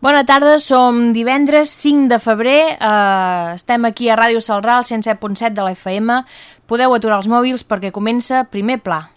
Bona tarda, som divendres 5 de febrer, eh, estem aquí a Ràdio Salral 107.7 de la FM. Podeu aturar els mòbils perquè comença primer pla.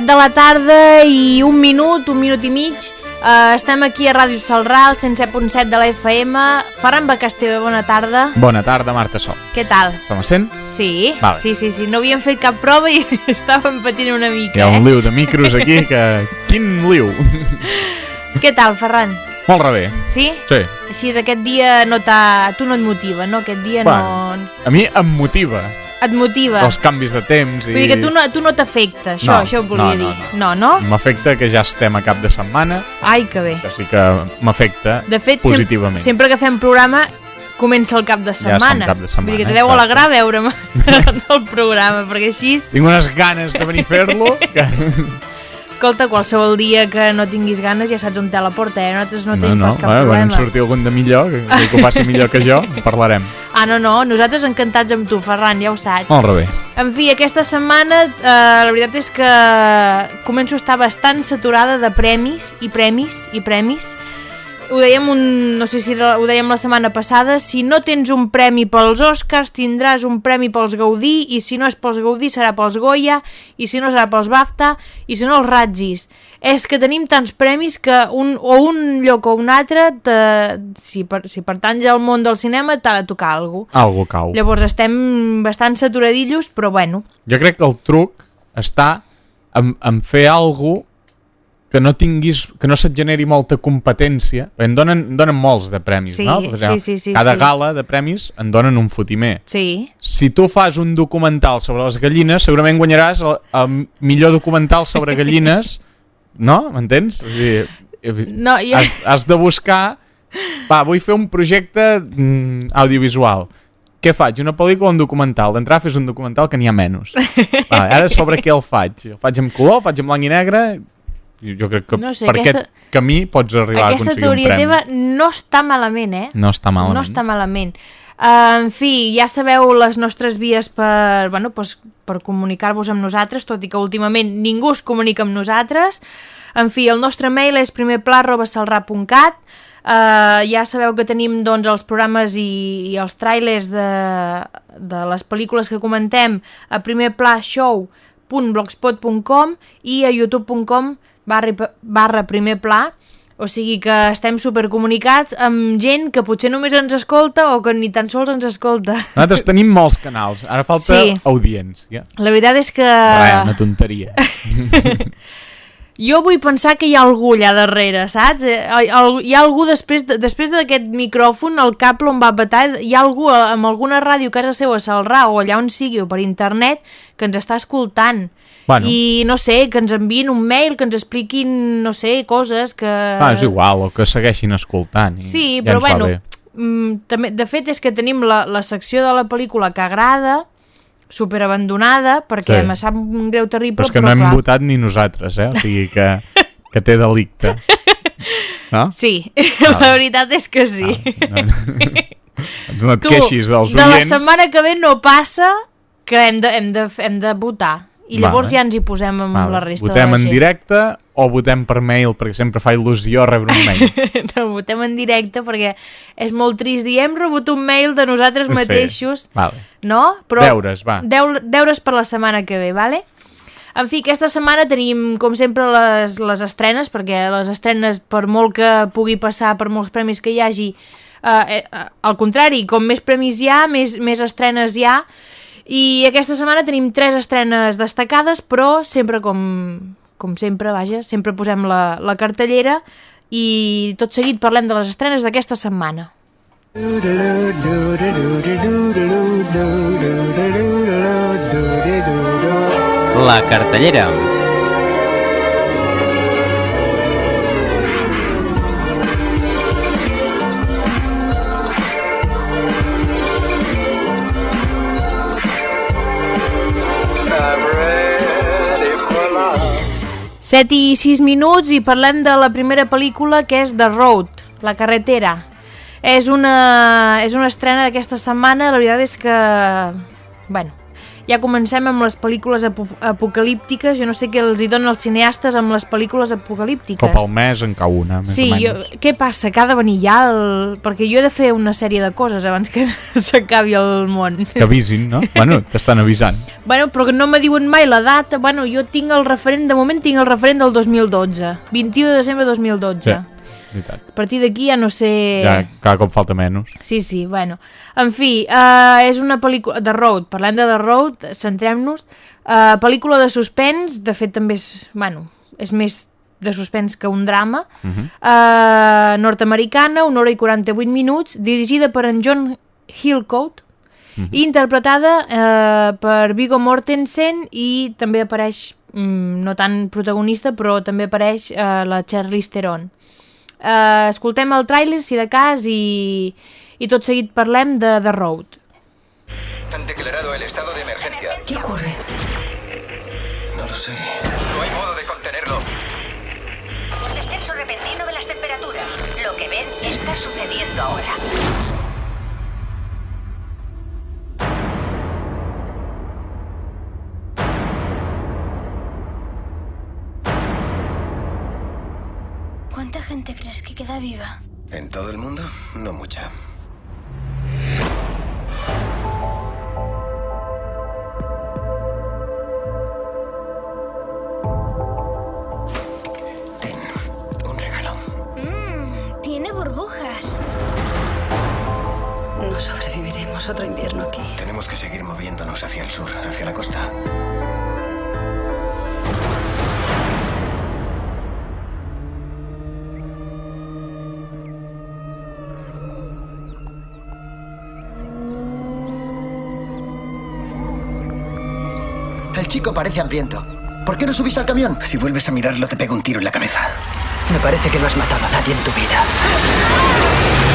Set de la tarda i un minut, un minut i mig. Uh, estem aquí a Ràdio Salral, 107.7 de la FM. Ferran Bacasteve, bona tarda. Bona tarda, Marta Sol. Què tal? Se me sent? Sí, Vale. sí, sí, sí. No havíem fet cap prova i estàvem patint una mica, Hi ha un eh? liu de micros aquí que... Quin liu! Què tal, Ferran? Molt rebé. Sí? Sí. Així aquest dia no t'ha... Tu no et motiva, no? Aquest dia Bueno. no... A mi em motiva Et motiva. els canvis de temps i... Vull dir que tu no, tu no t'afecta, això, No, això ho volia no, no, dir. No, no? M'afecta que ja estem a cap de setmana, Ai, que bé. que sí que m'afecta De fet, sem positivament. sempre que fem programa comença el cap de setmana. cap de setmana, Vull dir que te deu exacte. alegrar veure'm el programa, perquè així, Tinc unes ganes de venir a fer-lo que... escolta, qualsevol dia que no tinguis ganes ja saps on té la porta, eh? Nosaltres no, tenim pas cap bueno, quan en problema. surti algun de millor, que, que ho faci millor que jo, parlarem. Ah, no, no, nosaltres encantats amb tu, Ferran, ja ho saps. Molt rebé. En fi, aquesta setmana eh, la veritat és que començo a estar bastant saturada de premis i premis i premis. Ho dèiem, un, no sé si ho dèiem la setmana passada, si no tens un premi pels Oscars tindràs un premi pels Gaudí i si no és pels Gaudí serà pels Goya i si no serà pels BAFTA i si no els Ratzis. És que tenim tants premis que un, o un lloc o un altre, te, si, per, si pertanys al món del cinema, t'ha de tocar alguna cosa. Algo cau. Llavors estem bastant saturadillos, però bueno, Jo crec que el truc està en, en fer algo que no tinguis, que no se't generi molta competència. En donen, en donen molts de premis, Sí, no? sí, sí, sí, cada sí. gala de premis en donen un fotimer. sí. Si tu fas un documental sobre les gallines, segurament guanyaràs el, el millor documental sobre gallines, no? M'entens? Eh, No, jo... has, has de buscar... Va, vull fer un projecte mm, audiovisual. Què faig? Una pel·lícula o un documental? D'entrada fes un documental que n'hi ha menys. Va, ara sobre què el faig? El faig en color, el faig en blanc i negre? Jo crec que No sé, per aquesta- aquest camí pots arribar a Aquesta aconseguir un teoria premi. teva no està malament, eh? No està malament. No està malament. Uh, en fi, ja sabeu les nostres vies per, bueno, pues, per comunicar-vos amb nosaltres, tot i que últimament ningú es comunica amb nosaltres. En fi, el nostre mail és primerpla.salrà.cat Uh, ja sabeu que tenim doncs, els programes i, i els trailers de, de les pel·lícules que comentem a primerplashow.blogspot.com i a youtube.com barra, barra primerpla o sigui que estem supercomunicats amb gent que potser només ens escolta o que ni tan sols ens escolta. Nosaltres tenim molts canals, ara falta Sí. audiència. La veritat és que... Res, una tonteria. Jo vull pensar que hi ha algú allà darrere, saps? Eh, Hi ha, algú després de- després d'aquest micròfon, el cable on va petar, hi ha algú amb alguna ràdio a casa seva a Salrà o allà on sigui o per internet que ens està escoltant. Bueno. I no sé, que ens enviïn un mail, que ens expliquin, no sé, coses que... Ah, és igual, o que segueixin escoltant. I Sí, ja però bueno, mm, també, de fet és que tenim la, la secció de la pel·lícula que agrada, super abandonada, perquè Sí. me sap un greu terrible, Però és que però no hem clar. votat ni nosaltres, eh? O sigui que, que té delicte. No? Sí, la veritat és que sí. No, no, no et Tu, queixis dels de la oients. setmana que ve no passa que hem de, hem de, hem de votar. I llavors Vale. ja ens hi posem amb Vale. la resta Votem de la en gent. directe o votem per mail, perquè sempre fa il·lusió rebre un mail. no, votem en directe perquè és molt trist dir hem rebut un mail de nosaltres Sí. mateixos, Vale. no? Deures, va. Deu, deures per la setmana que ve, vale? En fi, aquesta setmana tenim, com sempre, les, les estrenes, perquè les estrenes, per molt que pugui passar, per molts premis que hi hagi, eh, eh, al contrari, com més premis hi ha, més, més estrenes hi ha, i aquesta setmana tenim tres estrenes destacades, però sempre com, com sempre, vaja, sempre posem la, la cartellera i tot seguit parlem de les estrenes d'aquesta setmana. La cartellera. 7 i 6 minuts i parlem de la primera pel·lícula que és The Road, La carretera. És una, és una estrena d'aquesta setmana, la veritat és que... Bueno, ja comencem amb les pel·lícules apo apocalíptiques, jo no sé què els hi donen els cineastes amb les pel·lícules apocalíptiques. Cop al mes en cau una, més Sí, o jo, menys. què passa? Que ha de venir ja el... Perquè jo he de fer una sèrie de coses abans que s'acabi el món. Que avisin, no? bueno, t'estan avisant. Bueno, però que no me diuen mai la data. Bueno, jo tinc el referent, de moment tinc el referent del 2012. 21 de desembre de 2012. Sí, veritat. A partir d'aquí ja no sé... Ja cada cop falta menys. Sí, sí, bueno. En fi, uh, és una pel·lícula... The Road, parlem de The Road, centrem-nos. Uh, pel·lícula de suspens, de fet també és... Bueno, és més de suspens que un drama. Uh. -huh. uh, nord-americana, una hora i 48 minuts, dirigida per en John Hillcoat, Mhm. i interpretada eh, per Viggo Mortensen i també apareix, mm, no tan protagonista, però també apareix eh, la Charlize Theron. Eh, escoltem el tràiler, si de cas, i, i tot seguit parlem de The Road. Han declarado el estado de emergencia. ¿Qué ocurre? No lo sé. No hay modo de contenerlo. Descenso repentino de las temperaturas. Lo que ven está sucediendo ahora. Queda viva? ¿En todo el mundo? No mucha. Chico parece hambriento. ¿Por qué no subís al camión? Si vuelves a mirarlo, te pego un tiro en la cabeza. Me parece que no has matado a nadie en tu vida.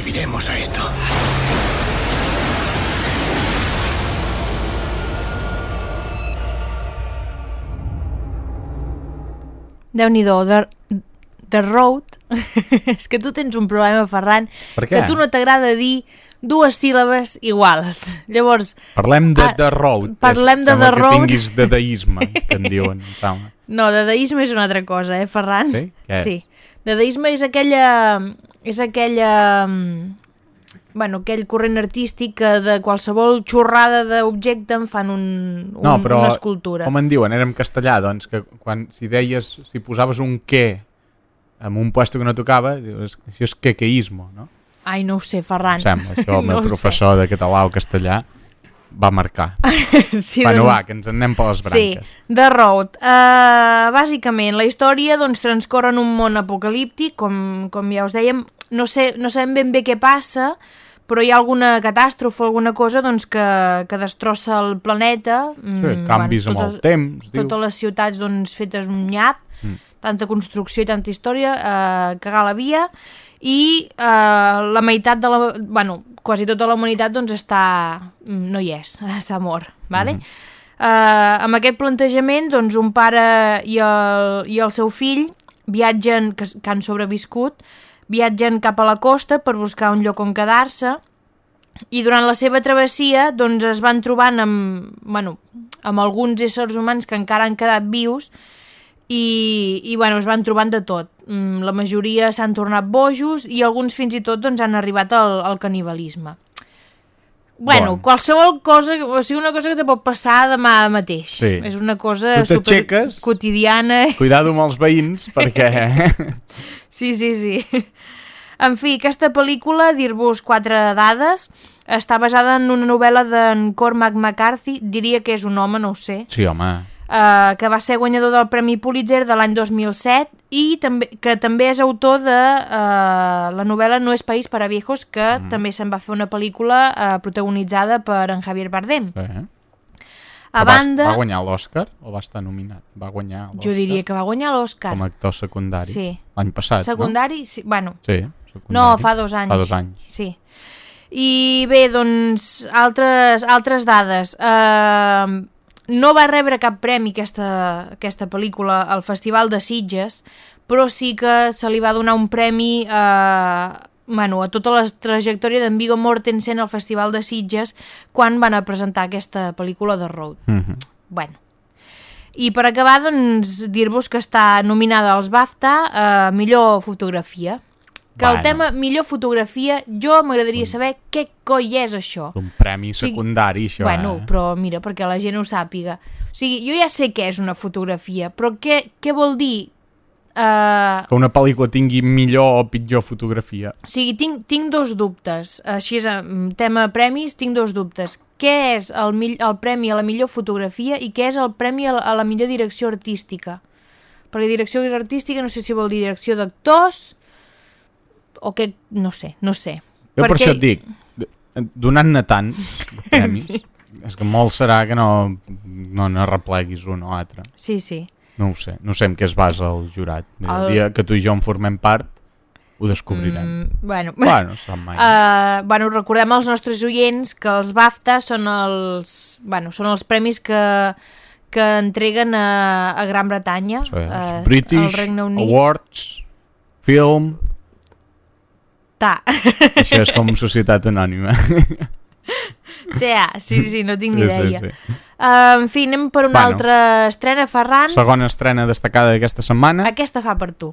Sobreviviremos a esto. Déu-n'hi-do, The, The Road... és que tu tens un problema, Ferran, Per que a tu no t'agrada dir dues síl·labes iguals. Llavors, Parlem de Ah, The Road. parlem de Sembla The que Road. tinguis dadaisme, que en diuen. No, dadaisme és una altra cosa, eh, Ferran? Sí? Què és? Sí. Dadaisme és aquella... És aquella... mm, Bueno, aquell corrent artístic que de qualsevol xorrada d'objecte en fan un, un, No, però, una escultura. com en diuen, era en castellà, doncs, que quan, si deies, si posaves un què en un puesto que no tocava, dius, això és quequeismo, no? Ai, no ho sé, Ferran. Em sembla, això el meu No sé. professor de català o castellà va marcar. Sí, bueno, doncs- va, que ens en anem per les branques. Sí, The Road. Uh, bàsicament, la història doncs, transcorre en un món apocalíptic, com, com ja us dèiem. No, sé, no sabem ben bé què passa, però hi ha alguna catàstrofe, alguna cosa doncs, que, que destrossa el planeta. Sí, canvis amb el temps, diu. Totes les ciutats doncs, fetes un nyap, Mm. tanta construcció i tanta història, eh, cagar la via, i eh, la meitat de la... Bueno, quasi tota la humanitat doncs està... mm, no hi és, s'ha mort, vale? Mhm. Eh, amb aquest plantejament, doncs, un pare i el, i el seu fill viatgen, que, que han sobreviscut, viatgen cap a la costa per buscar un lloc on quedar-se i durant la seva travessia doncs, es van trobant amb, bueno, amb alguns éssers humans que encara han quedat vius i, i bueno, es van trobant de tot. Mm, La majoria s'han tornat bojos i alguns fins i tot doncs, han arribat al, al canibalisme. Bueno, Bon. qualsevol cosa, o sigui, una cosa que te pot passar demà mateix. Sí. És una cosa super quotidiana. Cuidado amb els veïns, perquè... Sí, sí, sí. En fi, aquesta pel·lícula, dir-vos quatre dades, està basada en una novel·la d'en Cormac McCarthy, diria que és un home, no ho sé, Sí, home, eh, que va ser guanyador del Premi Pulitzer de l'any 2007 i també, que també és autor de eh, la novel·la No és país per a viejos, que mm. també se'n va fer una pel·lícula eh, protagonitzada per en Javier Bardem. eh? A Que va, banda, va guanyar l'Oscar o va estar nominat? Va guanyar jo diria que va guanyar l'Oscar. com a actor secundari. Sí. L'any passat, Secundari? Sí, bueno, no? Sí, secundari. No, fa dos anys. Fa dos anys. Sí. I bé, doncs, altres, altres dades. Uh, no va rebre cap premi aquesta, aquesta pel·lícula al Festival de Sitges, però sí que se li va donar un premi uh, bueno, a tota la trajectòria d'en Viggo Mortensen al Festival de Sitges quan van a presentar aquesta pel·lícula de Road. Mhm. Bueno. I per acabar, doncs, dir-vos que està nominada als BAFTA a millor fotografia. Que el Bueno. tema millor fotografia, jo m'agradaria saber què coi és això. Un premi sigui, secundari, això, bueno, eh? però mira, perquè la gent ho sàpiga. O sigui, jo ja sé què és una fotografia, però què, què vol dir? Uh, Que una pel·lícula tingui millor o pitjor fotografia. o sigui, tinc, tinc dos dubtes. Així és, en tema premis, tinc dos dubtes. Què és el, el premi a la millor fotografia i què és el premi a la, a la millor direcció artística? Perquè direcció artística no sé si vol dir direcció d'actors o què... no sé, no sé. Jo per Perquè- això et dic, donant-ne tant premis, sí. és que molt serà que no, no n'arrepleguis un o altre. Sí, sí. No ho sé, no sé en què es basa el jurat. El, El- dia que tu i jo en formem part, ho descobrirem. Mm. Bueno, Bueno, mai. Uh, bueno, recordem als nostres oients que els BAFTA són els, bueno, són els premis que, que entreguen a, a Gran Bretanya, Sí, els eh, British. Awards, film... Ta. Això és com societat anònima. TA, sí, sí, no tinc ni Sí, sí, idea. sí. Uh, en fi, anem per una Bueno. altra estrena, Ferran. Segona estrena destacada d'aquesta setmana. Aquesta fa per tu.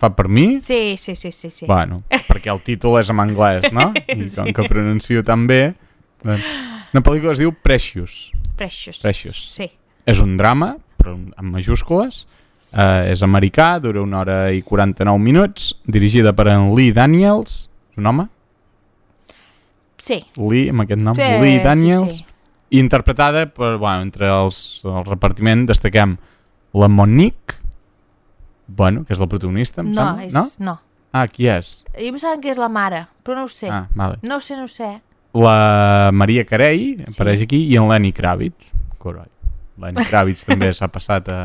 Fa per mi? Sí, sí, sí, sí. sí. Bueno, perquè el títol és en anglès, no? I com que pronuncio tan bé... doncs, Una pel·lícula es diu Precious. Precious. Precious. Sí. És un drama, però amb majúscules. Uh, és americà, dura una hora i 49 minuts, dirigida per en Lee Daniels. És un home? Sí. Lee, amb aquest nom. Sí, Lee sí, Daniels. sí. I interpretada per, bueno, entre els, el repartiment destaquem la Monique, bueno, que és la protagonista, em No, sembla, és, no? no. Ah, qui és? Jo em sembla que és la mare, però no ho sé. Ah, vale. No sé, no sé. La Maria Carey Sí. apareix aquí i en Lenny Kravitz. Coroi. Lenny Kravitz també s'ha passat a,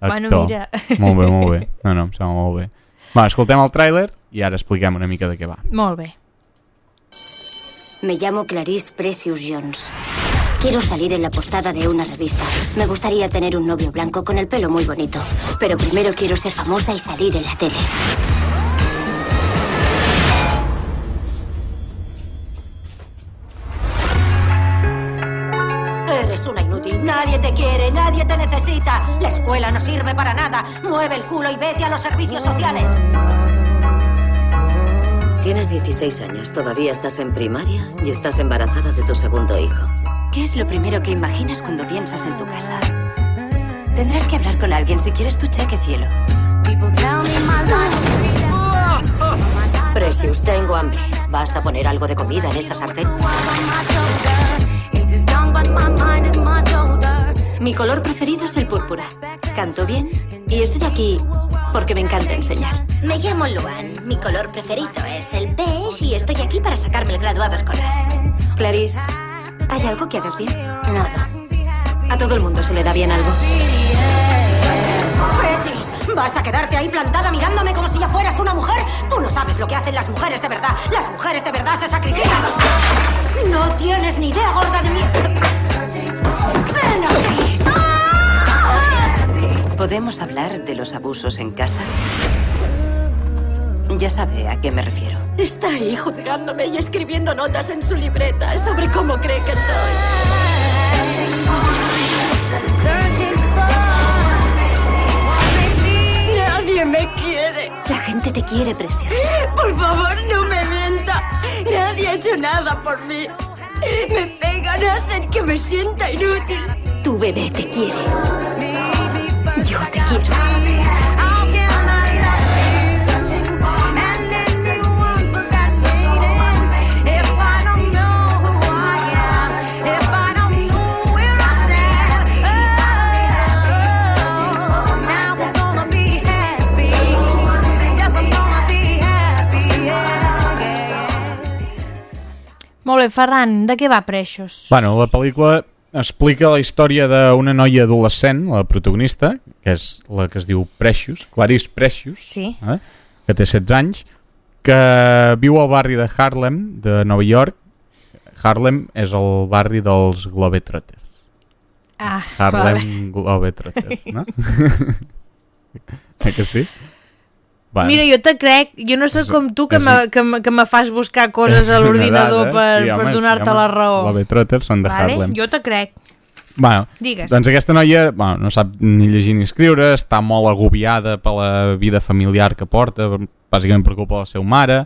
a Bueno, actor. mira. Molt bé, molt bé. No, no, em sembla molt bé. Va, escoltem el tràiler i ara expliquem una mica de què va. Molt bé. Me llamo Clarice Precious Jones. Quiero salir en la portada de una revista. Me gustaría tener un novio blanco con el pelo muy bonito. Pero primero quiero ser famosa y salir en la tele. Eres una inútil. Nadie te quiere, nadie te necesita. La escuela no sirve para nada. Mueve el culo y vete a los servicios sociales. Tienes 16 años, todavía estás en primaria y estás embarazada de tu segundo hijo. ¿Qué es lo primero que imaginas cuando piensas en tu casa? Tendrás que hablar con alguien si quieres tu cheque cielo. Precious, tengo hambre. ¿Vas a poner algo de comida en esa sartén? Mi color preferido es el púrpura. Canto bien y estoy aquí porque me encanta enseñar. Me llamo Luan. Mi color preferido es el beige y estoy aquí para sacarme el graduado escolar. Clarice, ¿hay algo que hagas bien? Nada. A todo el mundo se le da bien algo. Precious, ¿vas a quedarte ahí plantada mirándome como si ya fueras una mujer? Tú no sabes lo que hacen las mujeres de verdad. Las mujeres de verdad se sacrifican. No tienes ni idea, gorda de mierda. Ven aquí. ¿Podemos hablar de los abusos en casa? Ya sabe a qué me refiero. Está ahí juzgándome y escribiendo notas en su libreta sobre cómo cree que soy. Nadie me quiere. La gente te quiere, Precious. Por favor, no me mienta. Nadie ha hecho nada por mí. Me pegan, hacen que me sienta inútil. Tu bebé te quiere. Yo te quiero. Molt bé, Ferran, de què va Precious? Bueno, la pel·lícula explica la història d'una noia adolescent, la protagonista, que és la que es diu Precious, Clarice Precious, Sí. eh, que té 16 anys, que viu al barri de Harlem, de Nova York. Harlem és el barri dels Globetrotters. Ah, Harlem Globetrotters, no? eh que sí? Bueno. Mira, jo te crec, jo no sóc com tu que me, que, me, que me fas buscar coses a l'ordinador dada, per, sí, home, per sí, donar-te home. la raó. Globetrotters són de vale? Harlem. Jo te crec. Bueno, Digues. doncs aquesta noia bueno, no sap ni llegir ni escriure, està molt agobiada per la vida familiar que porta, bàsicament per culpa de la seva mare,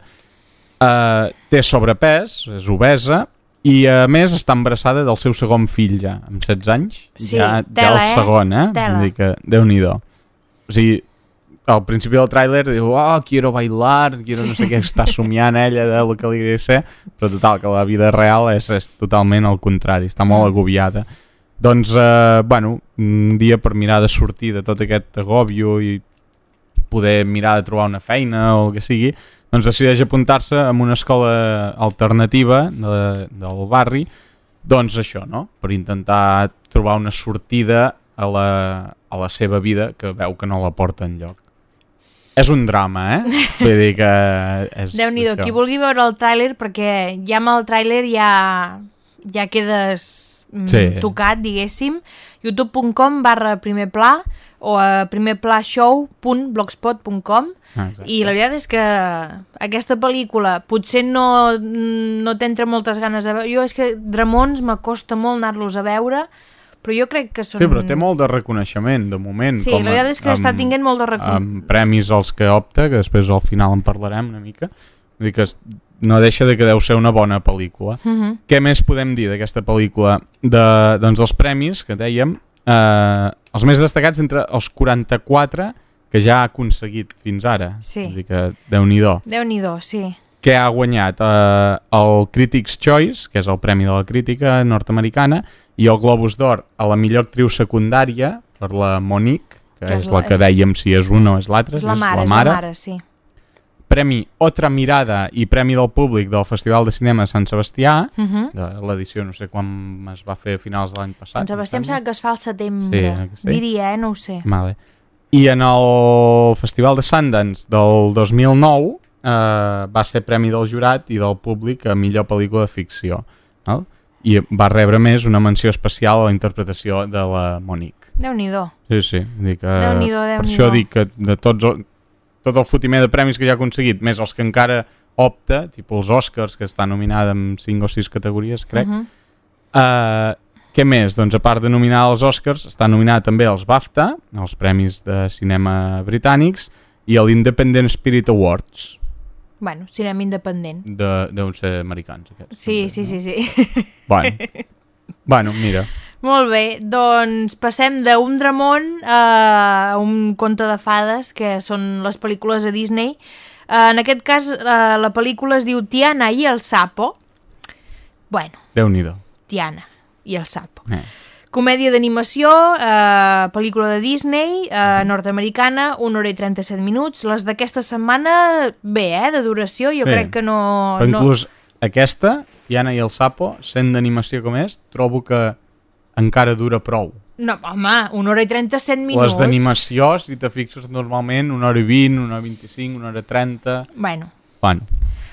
uh, té sobrepès, és obesa, i a més està embarassada del seu segon fill ja, amb 16 anys. Sí, ja, tela, ja el eh? segon, eh? Tela. Vull dir que, Déu-n'hi-do. O sigui, al principi del tràiler diu, oh, quiero bailar, quiero no sé què, està somiant ella de lo que li hauria ser, però total, que la vida real és, és totalment el contrari, està molt agobiada. Doncs, eh, bueno, un dia per mirar de sortir de tot aquest agòbio i poder mirar de trobar una feina o el que sigui, doncs decideix apuntar-se a una escola alternativa de, del barri, doncs això, no? Per intentar trobar una sortida a la, a la seva vida que veu que no la porta enlloc. És un drama, eh? Vull dir que és Déu-n'hi-do, qui vulgui veure el tràiler, perquè ja amb el tràiler ja, ja quedes mm, Sí. tocat, diguéssim, youtube.com barra primer pla o a primerplashow.blogspot.com Ah, i la veritat és que aquesta pel·lícula potser no, no t'entra moltes ganes de veure. Jo és que Dramons m'acosta molt anar-los a veure, però jo crec que són... Sí, però té molt de reconeixement, de moment. Sí, com la veritat és que està tinguent molt de recon- Amb premis als que opta, que després al final en parlarem una mica. Vull dir que no deixa de que deu ser una bona pel·lícula. Mhm. Què més podem dir d'aquesta pel·lícula? De, doncs els premis que dèiem, eh, els més destacats entre els 44 que ja ha aconseguit fins ara. Sí. Vull dir que Déu-n'hi-do. Déu-n'hi-do, sí. Que ha guanyat eh, el Critics' Choice, que és el premi de la crítica nord-americana, i el Globus d'Or a la millor actriu secundària per la Monique, que, Que és és, la la- que dèiem si és una o és l'altra, És la mare, és la mare, sí. Premi Otra Mirada i Premi del Públic del Festival de Cinema de Sant Sebastià, Mhm. de l'edició no sé quan es va fer a finals de l'any passat. En Sebastià em em sembla que es fa al setembre. Sí, eh sí? Diria, eh? No ho sé. Vale. I en el Festival de Sundance del 2009 eh, va ser premi del jurat i del públic a millor pel·lícula de ficció. No? I va rebre més una menció especial a la interpretació de la Monique. Déu-n'hi-do. Sí, sí. Dic, que, Déu-n'hi-do, per Déu-n'hi-do. això dic que de tots el, tot el fotimer de premis que ja ha aconseguit, més els que encara opta, tipus els Oscars, que està nominada en 5 o 6 categories, crec, Mhm. Uh, què més? Doncs a part de nominar als Oscars, està nominat també als BAFTA, els Premis de Cinema Britànics, i a l'Independent Spirit Awards, Bueno, cinema independent. de, deuen ser americans aquests. Sí, també, sí, no? sí, sí. Bueno, bueno mira. Molt bé, doncs passem d'un Dramon a un conte de fades, que són les pel·lícules de Disney. En aquest cas, eh, la pel·lícula es diu Tiana i el sapo. Bueno, Déu-n'hi-do. Tiana i el sapo. Eh. Comèdia d'animació, eh, pel·lícula de Disney, eh, nord-americana, 1 hora i 37 minuts. Les d'aquesta setmana, bé, eh, de duració, jo Sí. crec que no... Però no... inclús aquesta, Tiana i el Sapo, sent d'animació com és, trobo que encara dura prou. No, home, 1 hora i 37 minuts. Les d'animació, si te fixes normalment, una hora i 20, una hora i 25, una hora i 30... Bueno, Bueno,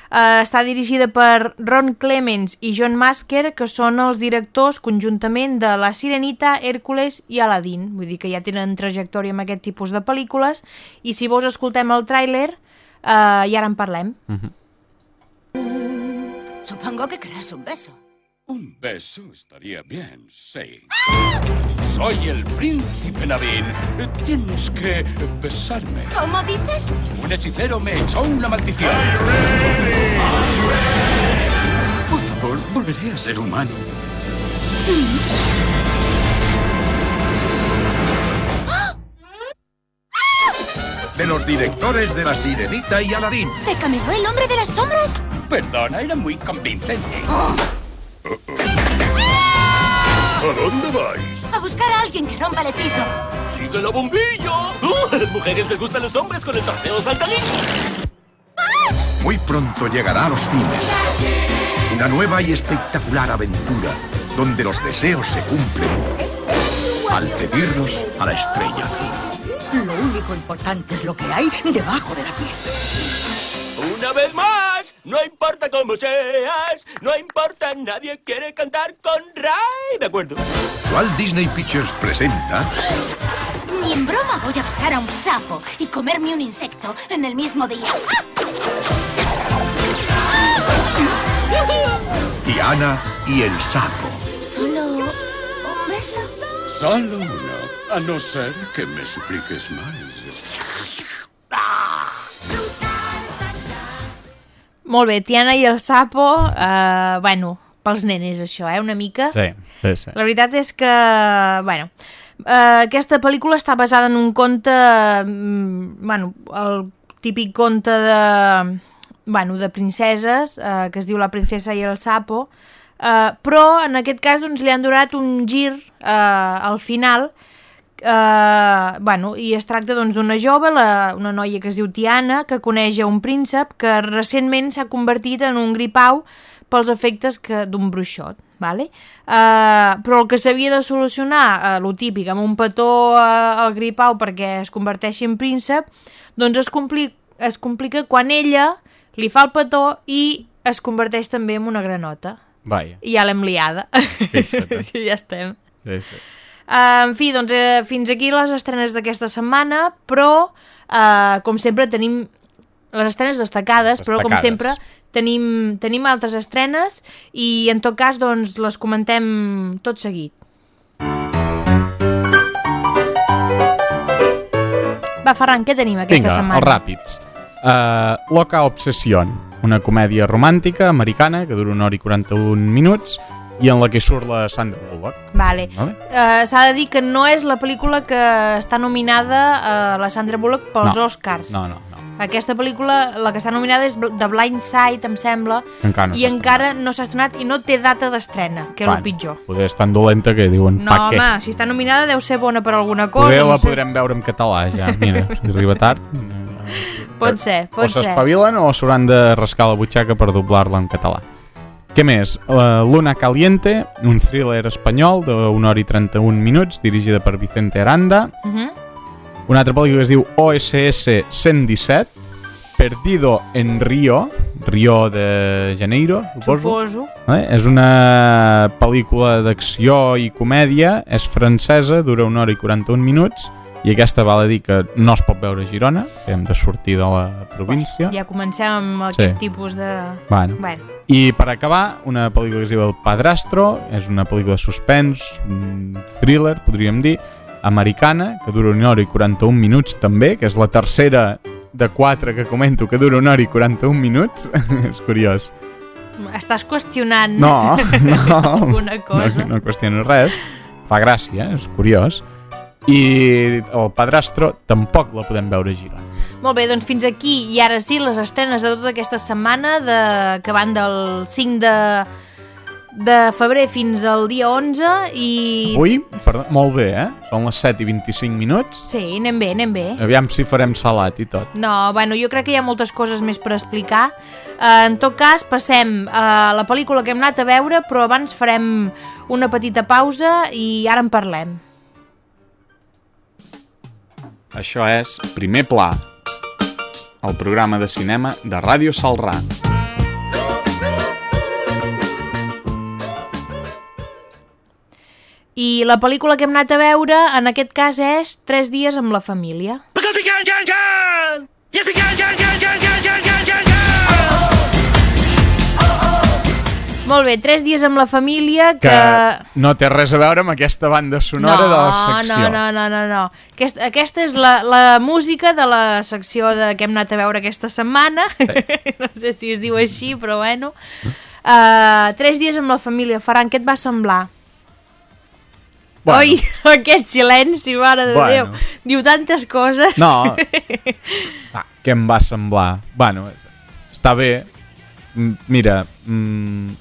Uh, està dirigida per Ron Clements i John Masker, que són els directors conjuntament de La Sirenita, Hèrcules i Aladdin. Vull dir que ja tenen trajectòria amb aquest tipus de pel·lícules. I si vols escoltem el tràiler, uh, i ara en parlem. Supongo que querrás un beso. Un beso estaría bien, sí. Soy el príncipe Navin. Tienes que besarme. ¿Cómo dices? Un hechicero me echó una maldición. Por favor, volveré a ser humano. De los directores de La Sirenita y Aladín. ¿Te caminó el hombre de las sombras? Perdona, era muy convincente. ¿A dónde vais? A buscar a alguien que rompa el hechizo. ¡Sigue la bombilla! ¡Uh! A las mujeres les gustan los hombres con el trasero saltarín. Muy pronto llegará a los cines. Una nueva y espectacular aventura donde los deseos se cumplen al pedirlos a la estrella azul. Lo único importante es lo que hay debajo de la piel. ¡Una vez más! No importa cómo seas, no importa, nadie quiere cantar con Ray. De acuerdo. Walt Disney Pictures presenta Ni en broma voy a besar a un sapo y comerme un insecto en el mismo día. Tiana y el sapo. ¿Solo un beso? Solo uno. A no ser que me supliques más. Molt bé, Tiana i el sapo, uh, bueno, pels nenes això, eh, una mica. sí, sí, sí. La veritat és que, bueno, uh, aquesta pel·lícula està basada en un conte, mm, bueno, el típic conte de, bueno, de princeses, uh, que es diu La princesa i el sapo, uh, però en aquest cas doncs, li han donat un gir uh, al final, Uh, bueno, i es tracta doncs, d'una jove, la, una noia que es diu Tiana, que coneix a un príncep que recentment s'ha convertit en un gripau pels efectes d'un bruixot. Vale? Uh, però el que s'havia de solucionar, uh, lo típic, amb un petó uh, al gripau perquè es converteixi en príncep, doncs es, compli es complica quan ella li fa el petó i es converteix també en una granota. Vaja. I ja l'hem liada. Sí, ja estem. Sí, sí. Uh, en fi, doncs eh, fins aquí les estrenes d'aquesta setmana, però uh, com sempre tenim les estrenes destacades, però com Destacades. sempre tenim, tenim altres estrenes i en tot cas doncs les comentem tot seguit. Va, Ferran, què tenim aquesta Vinga, setmana? els ràpids. Uh, Loca Obsession, una comèdia romàntica americana que dura una hora i 41 minuts i en la que surt la Sandra Bullock. Vale. Vale. Uh, S'ha de dir que no és la pel·lícula que està nominada a la Sandra Bullock pels No. Oscars. No, no, no. Aquesta pel·lícula, la que està nominada és The Blind Side, em sembla, Encara no i encara no s'ha estrenat i no té data d'estrena, que és el pitjor. Poder és tan dolenta que diuen, No, pa què? home, si està nominada deu ser bona per alguna cosa. Poder no la sé. podrem veure en català ja. Mira, si arriba tard... Pot ser, pot o ser. s'espavilen o s'hauran de rascar la butxaca per doblar-la en català. Què més? Uh, Luna Caliente, un thriller espanyol d'una hora i 31 minuts, dirigida per Vicente Aranda. Uh -huh. Una altra pel·lícula que es diu OSS 117, Perdido en Río, Río de Janeiro, suposo. Suposo. Eh? És una pel·lícula d'acció i comèdia, és francesa, dura una hora i 41 minuts, i aquesta val a dir que no es pot veure a Girona, que hem de sortir de la província. Ja comencem amb aquest Sí. tipus de... Bueno. bueno. I per acabar, una pel·lícula que es diu El Padrastro, és una pel·lícula de suspens, un thriller, podríem dir, americana, que dura una hora i 41 minuts també, que és la tercera de quatre que comento que dura una hora i 41 minuts. és curiós. Estàs qüestionant No, no, alguna cosa. no, no qüestiono res, fa gràcia, és curiós. I el Padrastro tampoc la podem veure a Girona. Molt bé, doncs fins aquí i ara sí les estrenes de tota aquesta setmana de, que van del 5 de, de febrer fins al dia 11 i... Avui, perdó, molt bé, eh? Són les 7 i 25 minuts. Sí, anem bé, anem bé. Aviam si farem salat i tot. No, bueno, jo crec que hi ha moltes coses més per explicar. Uh, en tot cas, passem a la pel·lícula que hem anat a veure, però abans farem una petita pausa i ara en parlem. Això és Primer Pla, el programa de cinema de Ràdio Salrà. I la pel·lícula que hem anat a veure, en aquest cas, és Tres dies amb la família. Because we can, can, can! Yes, we can, can, can, can, can! Molt bé, Tres dies amb la família que... Que no té res a veure amb aquesta banda sonora no, de la secció. No, no, no, no, no. Aquesta, aquesta és la, la música de la secció de que hem anat a veure aquesta setmana. Sí. no sé si es diu així, però bueno. Uh, tres dies amb la família. Ferran, què et va semblar? Bueno. Oi, aquest silenci, mare de Bueno. Déu. Diu tantes coses. No. Ah, què em va semblar? Bueno, està bé. M- Mira, mm,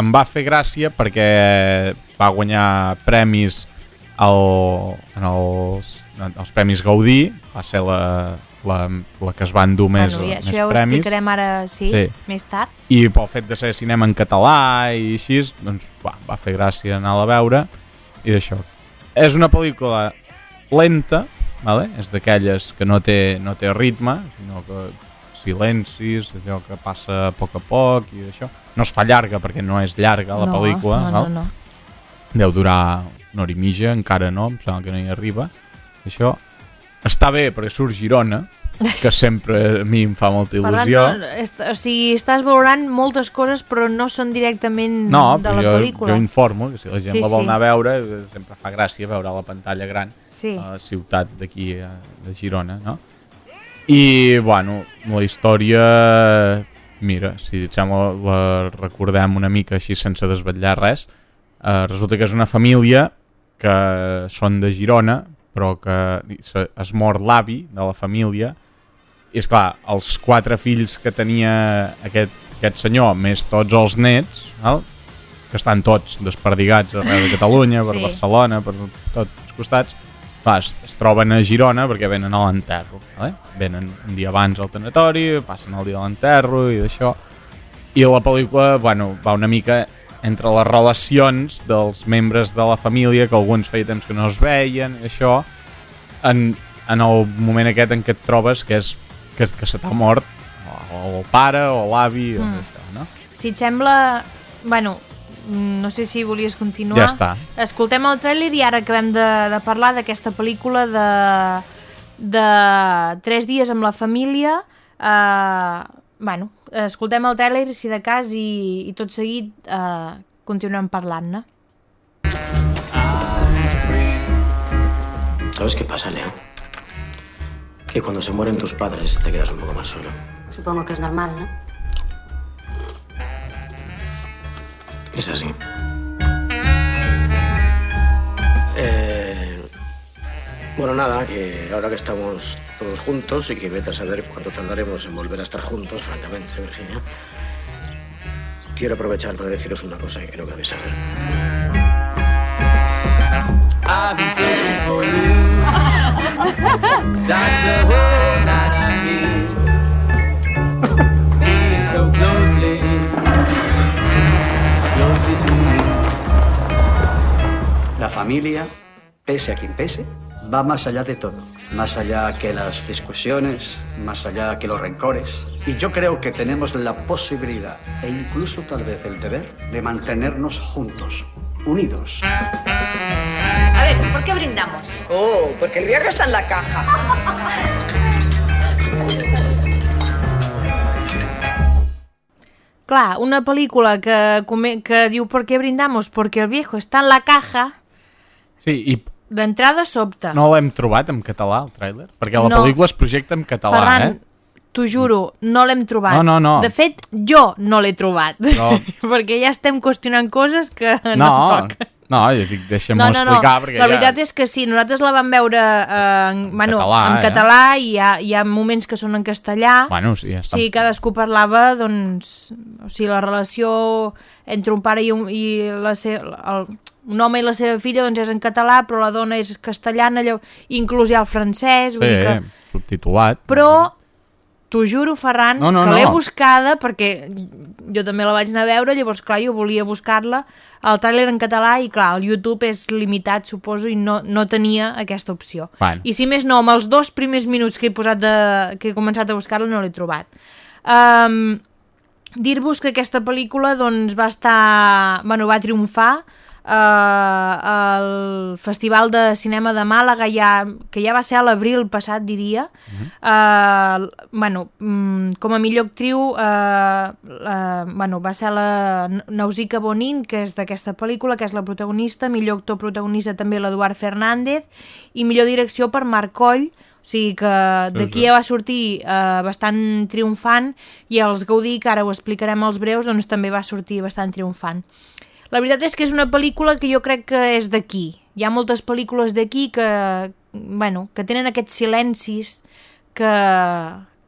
em va fer gràcia perquè va guanyar premis al, en els, en els Premis Gaudí, va ser la, la, la que es va endur més, bueno, ja, més això ja ho premis. explicarem ara, sí, Sí. més tard. I pel fet de ser cinema en català i així, doncs va, va fer gràcia anar a veure i d'això. És una pel·lícula lenta, vale? és d'aquelles que no té, no té ritme, sinó que silencis, allò que passa a poc a poc i això. No es fa llarga perquè no és llarga la no, pel·lícula, no, val? no, no. deu durar una hora i mitja, encara no, em sembla que no hi arriba. Això està bé perquè surt Girona, que sempre a mi em fa molta il·lusió. Parlant, est- o sigui, estàs valorant moltes coses però no són directament No, de la jo, pel·lícula. jo informo, que si la gent Sí, la vol sí. anar a veure, sempre fa gràcia veure a la pantalla gran Sí. a la ciutat d'aquí, de Girona, no? I, bueno, la història, mira, si et sembla la recordem una mica així sense desvetllar res, eh, resulta que és una família que són de Girona, però que es mor l'avi de la família, i és clar, els quatre fills que tenia aquest, aquest senyor, més tots els nets, val? que estan tots desperdigats arreu de Catalunya, per Sí. Barcelona, per tots els costats, clar, es, es troben a Girona perquè venen a l'enterro. Vale? Venen un dia abans al tanatori, passen el dia de l'enterro i d'això. I la pel·lícula, bueno, va una mica entre les relacions dels membres de la família, que alguns feia temps que no es veien, i això, en, en el moment aquest en què et trobes que és que, que se t'ha mort o el pare o l'avi o Mm. això, no? Si et sembla... Bueno, no sé si volies continuar. Ja està. Escoltem el tràiler i ara acabem de, de parlar d'aquesta pel·lícula de, de Tres dies amb la família. Uh, bueno, escoltem el tràiler, si de cas, i, i tot seguit uh, continuem parlant-ne. ¿Sabes qué pasa, Leo? Que cuando se mueren tus padres te quedas un poco más solo. Supongo que es normal, ¿no? Es así. Eh, bueno, nada, que ahora que estamos todos juntos y que vete a saber cuánto tardaremos en volver a estar juntos, francamente, Virginia, quiero aprovechar para deciros una cosa que creo que debéis saber. I've been searching for you. That's the whole that La familia, pese a quien pese, va más allá de todo. Más allá que las discusiones, más allá que los rencores. Y yo creo que tenemos la posibilidad, e incluso tal vez el deber, de mantenernos juntos, unidos. A ver, ¿por qué brindamos? Oh, porque el viejo está en la caja. Clar, una pel·lícula que, que diu ¿Por qué brindamos? Porque el viejo está en la caja, Sí, i d'entrada sobta. no l'hem trobat en català, el tràiler? Perquè la No. pel·lícula es projecta en català, Ferran, eh? t'ho juro, no l'hem trobat. No, no, no. De fet, jo no l'he trobat. No. Perquè ja estem qüestionant coses que no, No, toca. No, jo dic, deixa'm No, no, no. explicar, perquè La ja... veritat és que sí, nosaltres la vam veure eh, en, bueno, català, en eh? català i hi ha, hi ha moments que són en castellà. Bueno, sí, ja està. Sí, cadascú parlava, doncs, o sigui, la relació entre un pare i, un, i la se, el, un home i la seva filla doncs és en català, però la dona és castellana, allò, inclús hi ha el francès, vull Sí, dir que... subtitulat. Però t'ho juro, Ferran, No, no, que l'he no. buscada perquè jo també la vaig anar a veure, llavors, clar, jo volia buscar-la el tràiler en català i, clar, el YouTube és limitat, suposo, i no, no tenia aquesta opció. Bueno. I si més no, amb els dos primers minuts que he, posat de, que he començat a buscar-la no l'he trobat. Um, Dir-vos que aquesta pel·lícula doncs, va estar... Bueno, va triomfar uh, al Festival de Cinema de Màlaga, ja, que ja va ser a l'abril passat, diria. Uh, bueno, mm, com a millor actriu uh, uh, bueno, va ser la Nausicaa Bonin, que és d'aquesta pel·lícula, que és la protagonista, millor actor protagonista també l'Eduard Fernández, i millor direcció per Marc Coll, o sigui que d'aquí ja va sortir eh, bastant triomfant i els Gaudí, que ara ho explicarem als breus, doncs també va sortir bastant triomfant. La veritat és que és una pel·lícula que jo crec que és d'aquí. Hi ha moltes pel·lícules d'aquí que, bueno, que tenen aquests silencis que,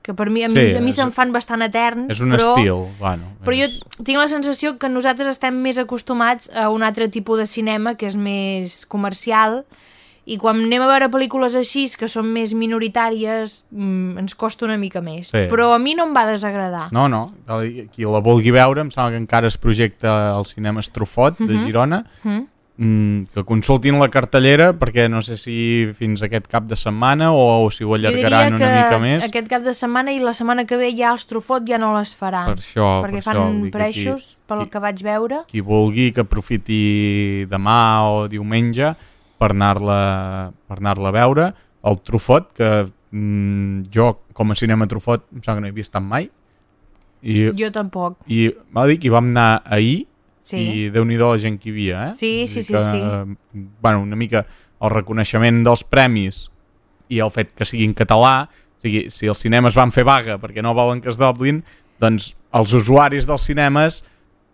que per mi, a mi, Sí, a mi és- se'n fan bastant eterns. És un però, estil, bueno. Però jo tinc la sensació que nosaltres estem més acostumats a un altre tipus de cinema que és més comercial i quan anem a veure pel·lícules així que són més minoritàries mm, ens costa una mica més. Sí. Però a mi no em va desagradar. No, no, qui la vulgui veure, em sembla que encara es projecta al cinema Estrofot de Mhm. Girona, Mhm. mm, que consultin la cartellera perquè no sé si fins aquest cap de setmana o, o si ho allargaran una mica més. aquest cap de setmana i la setmana que ve ja els Trufot ja no les faran. Per això, perquè per fan això, preixos, pel que vaig veure. Qui vulgui que aprofiti demà o diumenge per anar-la per anar a veure. El Trufot, que mm, jo com a cinema Trufot em sembla que no hi havia estat mai. I, Jo tampoc. I va dir que hi vam anar ahir Sí. i déu-n'hi-do la gent que hi havia, eh? Sí, sí, sí, que, sí. Bueno, una mica el reconeixement dels premis i el fet que sigui en català, o sigui, si els cinemes van fer vaga perquè no volen que es doblin, doncs els usuaris dels cinemes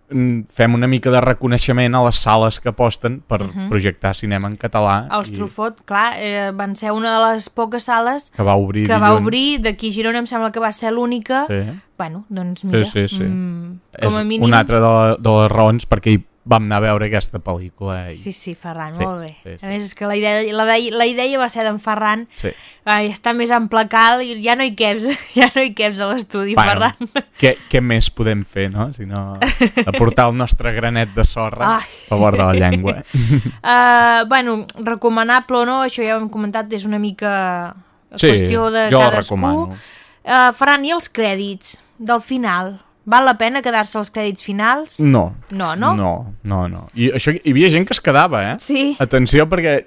fem una mica de reconeixement a les sales que aposten per Mhm. projectar cinema en català Els i Trufot, clar, eh, van ser una de les poques sales que va obrir que va obrir, d'aquí Girona em sembla que va ser l'única. Sí. Bueno, doncs mira, sí, sí, sí. mm, És com a mínim... una altra de, de les raons perquè hi vam anar a veure aquesta pel·lícula. I... Sí, sí, Ferran, Sí, molt bé. sí, sí. A més, és que la idea, la, de, la idea va ser d'en Ferran. Sí. Ai, està més ample cal i ja no hi caps, ja no hi caps a l'estudi, Bueno, Ferran. què, què més podem fer, no? Si no aportar el nostre granet de sorra Ai. a favor de la llengua. Uh, bueno, recomanable o no, això ja ho hem comentat, és una mica Sí, qüestió de jo cadascú. recomano. Uh, Ferran, i els crèdits del final? Val la pena quedar-se als crèdits finals? No. No, no? No, no, no. I això, hi havia gent que es quedava, eh? Sí. Atenció, perquè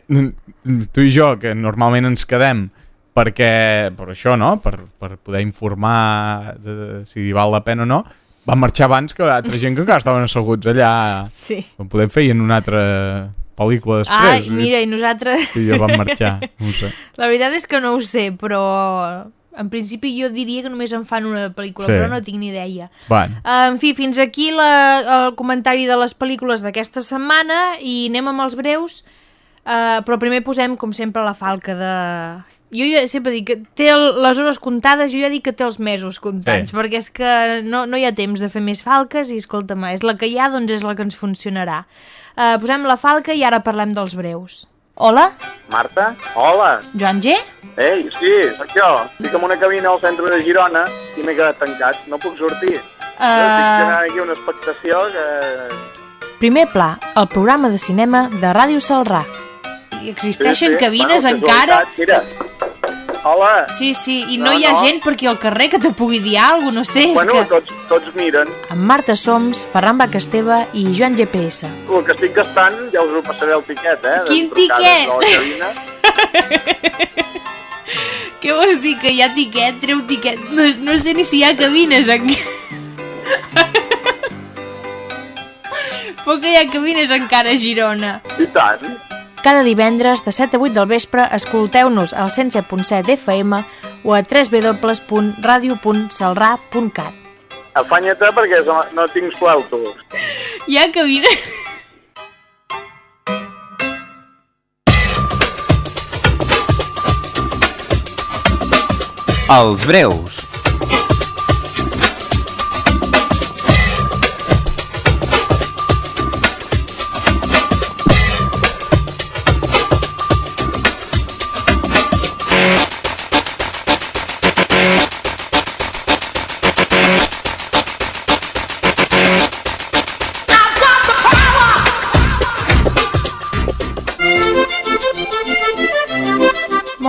tu i jo, que normalment ens quedem perquè, per això, no? Per, per poder informar de, de, si val la pena o no, van marxar abans que altra gent que encara estaven asseguts allà. Sí. Ho podem fer en una altra pel·lícula Ai, després. mira, i nosaltres... Tu i jo vam marxar, no sé. La veritat és que no ho sé, però en principi jo diria que només en fan una pel·lícula, Sí. però no tinc ni idea. Bueno. En fi, fins aquí la, el comentari de les pel·lícules d'aquesta setmana i anem amb els breus, uh, però primer posem, com sempre, la falca de... Jo ja sempre dic que té el, les hores comptades, jo ja dic que té els mesos comptats, Sí. perquè és que no, no hi ha temps de fer més falques i, escolta'm, és la que hi ha, doncs és la que ens funcionarà. Uh, posem la falca i ara parlem dels breus. Hola, Marta? Hola! Joan G? Ei, sí, sóc jo. Estic en una cabina al centre de Girona i m'he quedat tancat. No puc sortir. Uh... Estic fent aquí una expectació que... Primer pla, el programa de cinema de Ràdio Salrà. Existeixen cabines bueno, encara? Mira. Hola! Sí, sí, i no, No, hi ha no. gent per aquí al carrer que te pugui dir alguna cosa, no sé, Bueno, que... tots, tots miren. Amb Marta Soms, Ferran Bacasteva i Joan GPS. El que estic gastant ja us ho passaré el tiquet, eh? Quin tiquet? Què vols dir, que hi ha tiquet? Treu tiquet? No, no sé ni si hi ha cabines aquí. Però que hi ha cabines encara a Girona. I tant. Cada divendres de 7 a 8 del vespre escolteu-nos al 107.7 d'FM o a www.radio.salrà.cat Afanya-te perquè no tinc l'autobús. Hi ha cabina... Els breus.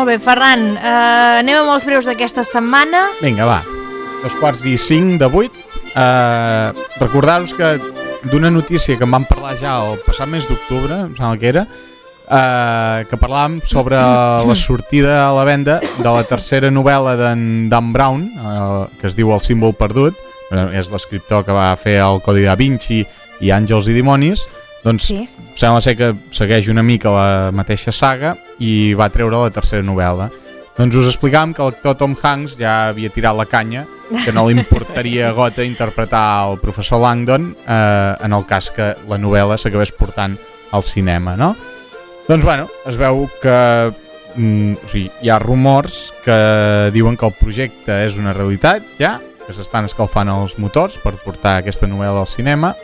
Bé, Ferran, eh, anem amb els breus d'aquesta setmana. Vinga, va. Dos quarts i cinc de vuit. Uh, Recordar-vos que d'una notícia que em van parlar ja el passat mes d'octubre, em sembla que era, uh, que parlàvem sobre la sortida a la venda de la tercera novel·la d'en Dan Brown, uh, que es diu El símbol perdut, és l'escriptor que va fer el Codi da Vinci i Àngels i Dimonis, doncs Sí. sembla ser que segueix una mica la mateixa saga i va treure la tercera novel·la. Doncs us explicàvem que l'actor Tom Hanks ja havia tirat la canya, que no li importaria gota interpretar el professor Langdon eh, en el cas que la novel·la s'acabés portant al cinema, no? Doncs bueno, es veu que mm, o sigui, hi ha rumors que diuen que el projecte és una realitat ja, que s'estan escalfant els motors per portar aquesta novel·la al cinema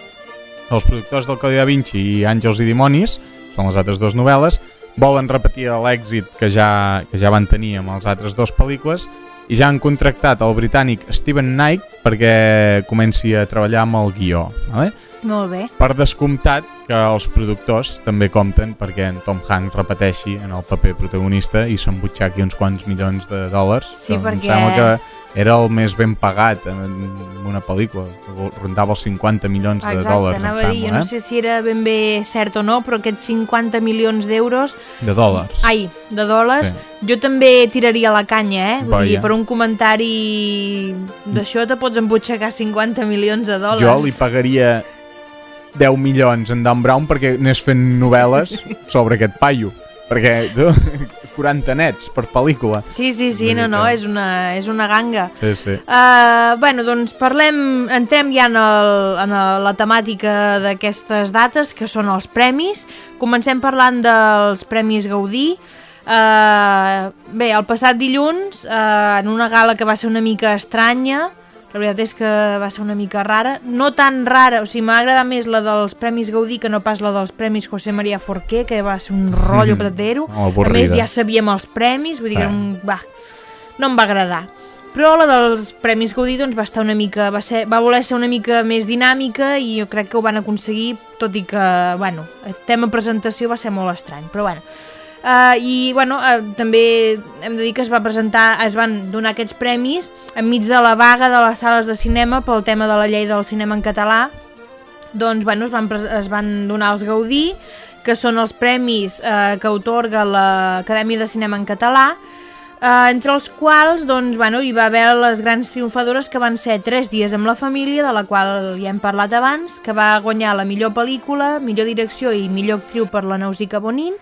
els productors del Codi da Vinci i Àngels i Dimonis, són les altres dues novel·les, volen repetir l'èxit que ja, que ja van tenir amb les altres dues pel·lícules i ja han contractat el britànic Steven Knight perquè comenci a treballar amb el guió. Vale? Molt bé. Per descomptat que els productors també compten perquè en Tom Hanks repeteixi en el paper protagonista i s'embutxaqui uns quants milions de dòlars. Sí, perquè- Em sembla que era el més ben pagat en una pel·lícula, que rondava els 50 milions de Exacte, dòlars, em anava a dir, jo sembla, no eh? sé si era ben bé cert o no, però aquests 50 milions d'euros... De dòlars. Ai, de dòlars. Sí. Jo també tiraria la canya, eh? Vull dir, per un comentari d'això te pots embutxacar 50 milions de dòlars. Jo li pagaria 10 milions en Dan Brown perquè anés fent novel·les sobre aquest paio. Perquè tu, 40 nets per pel·lícula. Sí, sí, sí, no, no, és una, és una ganga. Sí, sí. Uh, bueno, doncs parlem, entrem ja en, el, en el, la temàtica d'aquestes dates, que són els premis. Comencem parlant dels Premis Gaudí. Uh, bé, el passat dilluns, uh, en una gala que va ser una mica estranya, la veritat és que va ser una mica rara, no tan rara, o sigui, m'ha agradat més la dels Premis Gaudí que no pas la dels Premis José María Forqué, que va ser un rotllo Mm, platero. molt A més, ja sabíem els premis, vull dir que un... Va, no em va agradar. Però la dels Premis Gaudí doncs, va estar una mica, va, ser, va voler ser una mica més dinàmica i jo crec que ho van aconseguir, tot i que, bueno, el tema presentació va ser molt estrany, però bueno. Uh, I, bueno, uh, també hem de dir que es va presentar, es van donar aquests premis enmig de la vaga de les sales de cinema pel tema de la llei del cinema en català, doncs, bueno, es van, es van donar els Gaudí, que són els premis eh, que otorga l'Acadèmia de Cinema en català, eh, entre els quals doncs, bueno, hi va haver les grans triomfadores que van ser Tres dies amb la família, de la qual ja hem parlat abans, que va guanyar la millor pel·lícula, millor direcció i millor actriu per la Nausica Bonin,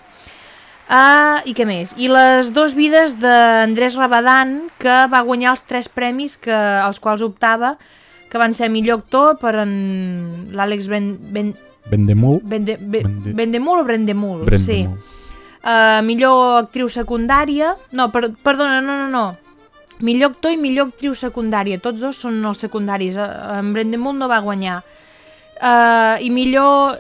Uh, I què més? I les dues vides d'Andrés Rabadan, que va guanyar els tres premis que, als quals optava, que van ser millor actor per en l'Àlex ben, ben, Vendemul? Bende, be, Bende- Bendemul o Brendemul? Brendemul. Sí. Uh, millor actriu secundària... No, per, perdona, no, no, no. Millor actor i millor actriu secundària. Tots dos són els secundaris. Uh, en Brendemul no va guanyar. Uh, I millor...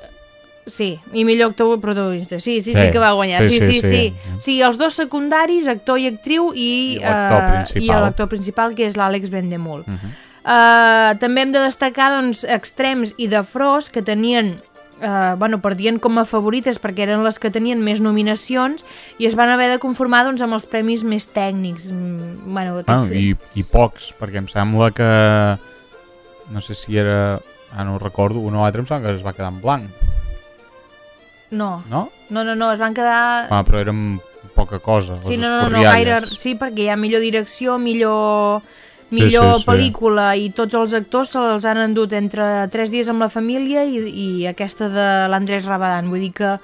Sí, i millor actor protagonista. Sí, sí, sí, Sí, que va guanyar. sí, Sí, sí, sí, sí. sí. els dos secundaris, actor i actriu, i, I l'actor eh, principal. l'actor principal, que és l'Àlex Bendemul. Uh -huh. Uh, també hem de destacar doncs, extrems i de fros que tenien uh, bueno, perdien com a favorites perquè eren les que tenien més nominacions i es van haver de conformar doncs, amb els premis més tècnics mm, bueno, Ah, aquests, i, I pocs, perquè em sembla que... No sé si era... Ah, no recordo, un o altre em sembla que es va quedar en blanc. No. No? no, no, no, es van quedar Ah, però eren poca cosa, les sí, no, no, no, escorrialles. gaire, sí, perquè hi ha millor direcció, millor millor sí, sí. pel·lícula i tots els actors se'ls han endut entre Tres dies amb la família i, i aquesta de l'Andrés Rabadan, vull dir que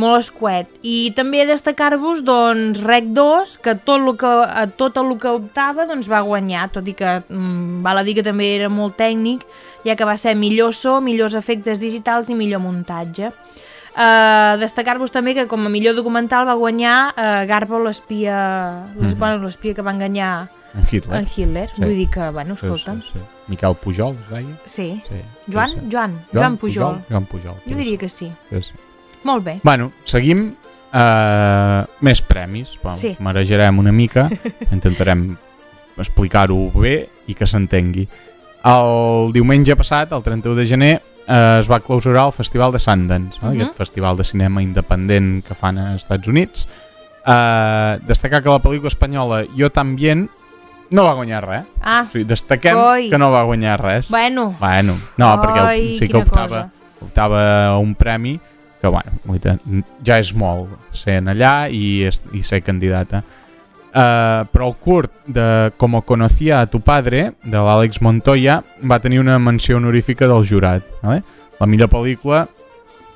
molt escuet. I també destacar-vos, doncs, Rec 2, que tot el que, a tot el que optava doncs, va guanyar, tot i que mm, val a dir que també era molt tècnic, ja que va ser millor so, millors efectes digitals i millor muntatge. Uh, Destacar-vos també que com a millor documental va guanyar uh, Garbo l'espia mm Mhm. bueno, l'espia que va enganyar En Hitler. en Hitler. Sí. Vull dir que, bueno, Sí, escolta'm. Sí, sí. Miquel Pujol, es deia? Sí. sí. Joan? Sí, sí. Joan. Joan Pujol. Joan Pujol. Jo diria que sí. Sí, sí. Molt bé. Bueno, seguim. Uh, més premis. Bueno, Sí. Marejarem una mica. Intentarem explicar-ho bé i que s'entengui. El diumenge passat, el 31 de gener, eh, es va clausurar el Festival de Sundance, no? Mhm. aquest festival de cinema independent que fan als Estats Units. Eh, destacar que la pel·lícula espanyola Jo tambien no va guanyar res. Ah, O sigui, destaquem coi. que no va guanyar res. Bueno. Bueno, no, Ai, perquè sí que optava, cosa. optava a un premi que, bueno, ja és molt ser allà i, i ser candidata. Uh, però el curt de Como conocía a tu padre, de l'Àlex Montoya, va tenir una menció honorífica del jurat. Vale? La millor pel·lícula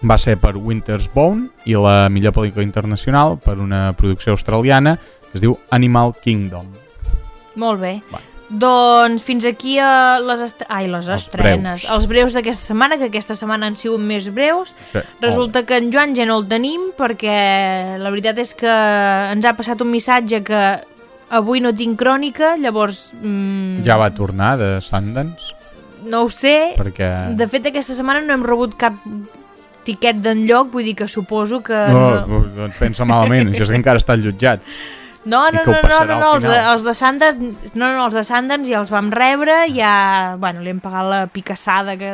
va ser per Winter's Bone i la millor pel·lícula internacional per una producció australiana que es diu Animal Kingdom. Molt bé. Doncs fins aquí a les, est Ai, les estrenes. breus. Els breus d'aquesta setmana, que aquesta setmana han sigut més breus. Sí, Resulta que en Joan ja no el tenim perquè la veritat és que ens ha passat un missatge que avui no tinc crònica, llavors mm, Ja va tornar de Sundance no ho sé. perquè... De fet, aquesta setmana no hem rebut cap tiquet d'enlloc, vull dir que suposo que... No, no, et pensa malament, això és que encara està al jutjat. No, I no, no, no, no, no, els, de, els de Sundance, no, no, els de Sundance ja els vam rebre, ja, bueno, li hem pagat la picassada que...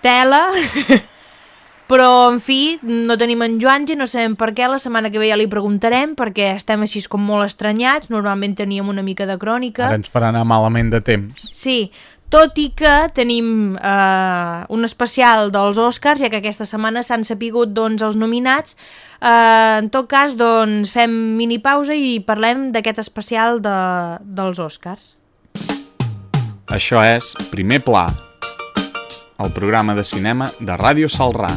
Tela, però, en fi, no tenim en Joangi, no sabem per què, la setmana que ve ja li preguntarem, perquè estem així com molt estranyats, normalment teníem una mica de crònica. Ara ens farà anar malament de temps. Sí, tot i que tenim eh, un especial dels Oscars, ja que aquesta setmana s'han sapigut doncs, els nominats. Eh, en tot cas, doncs, fem mini pausa i parlem d'aquest especial de, dels Oscars. Això és Primer Pla, el programa de cinema de Ràdio Salrà.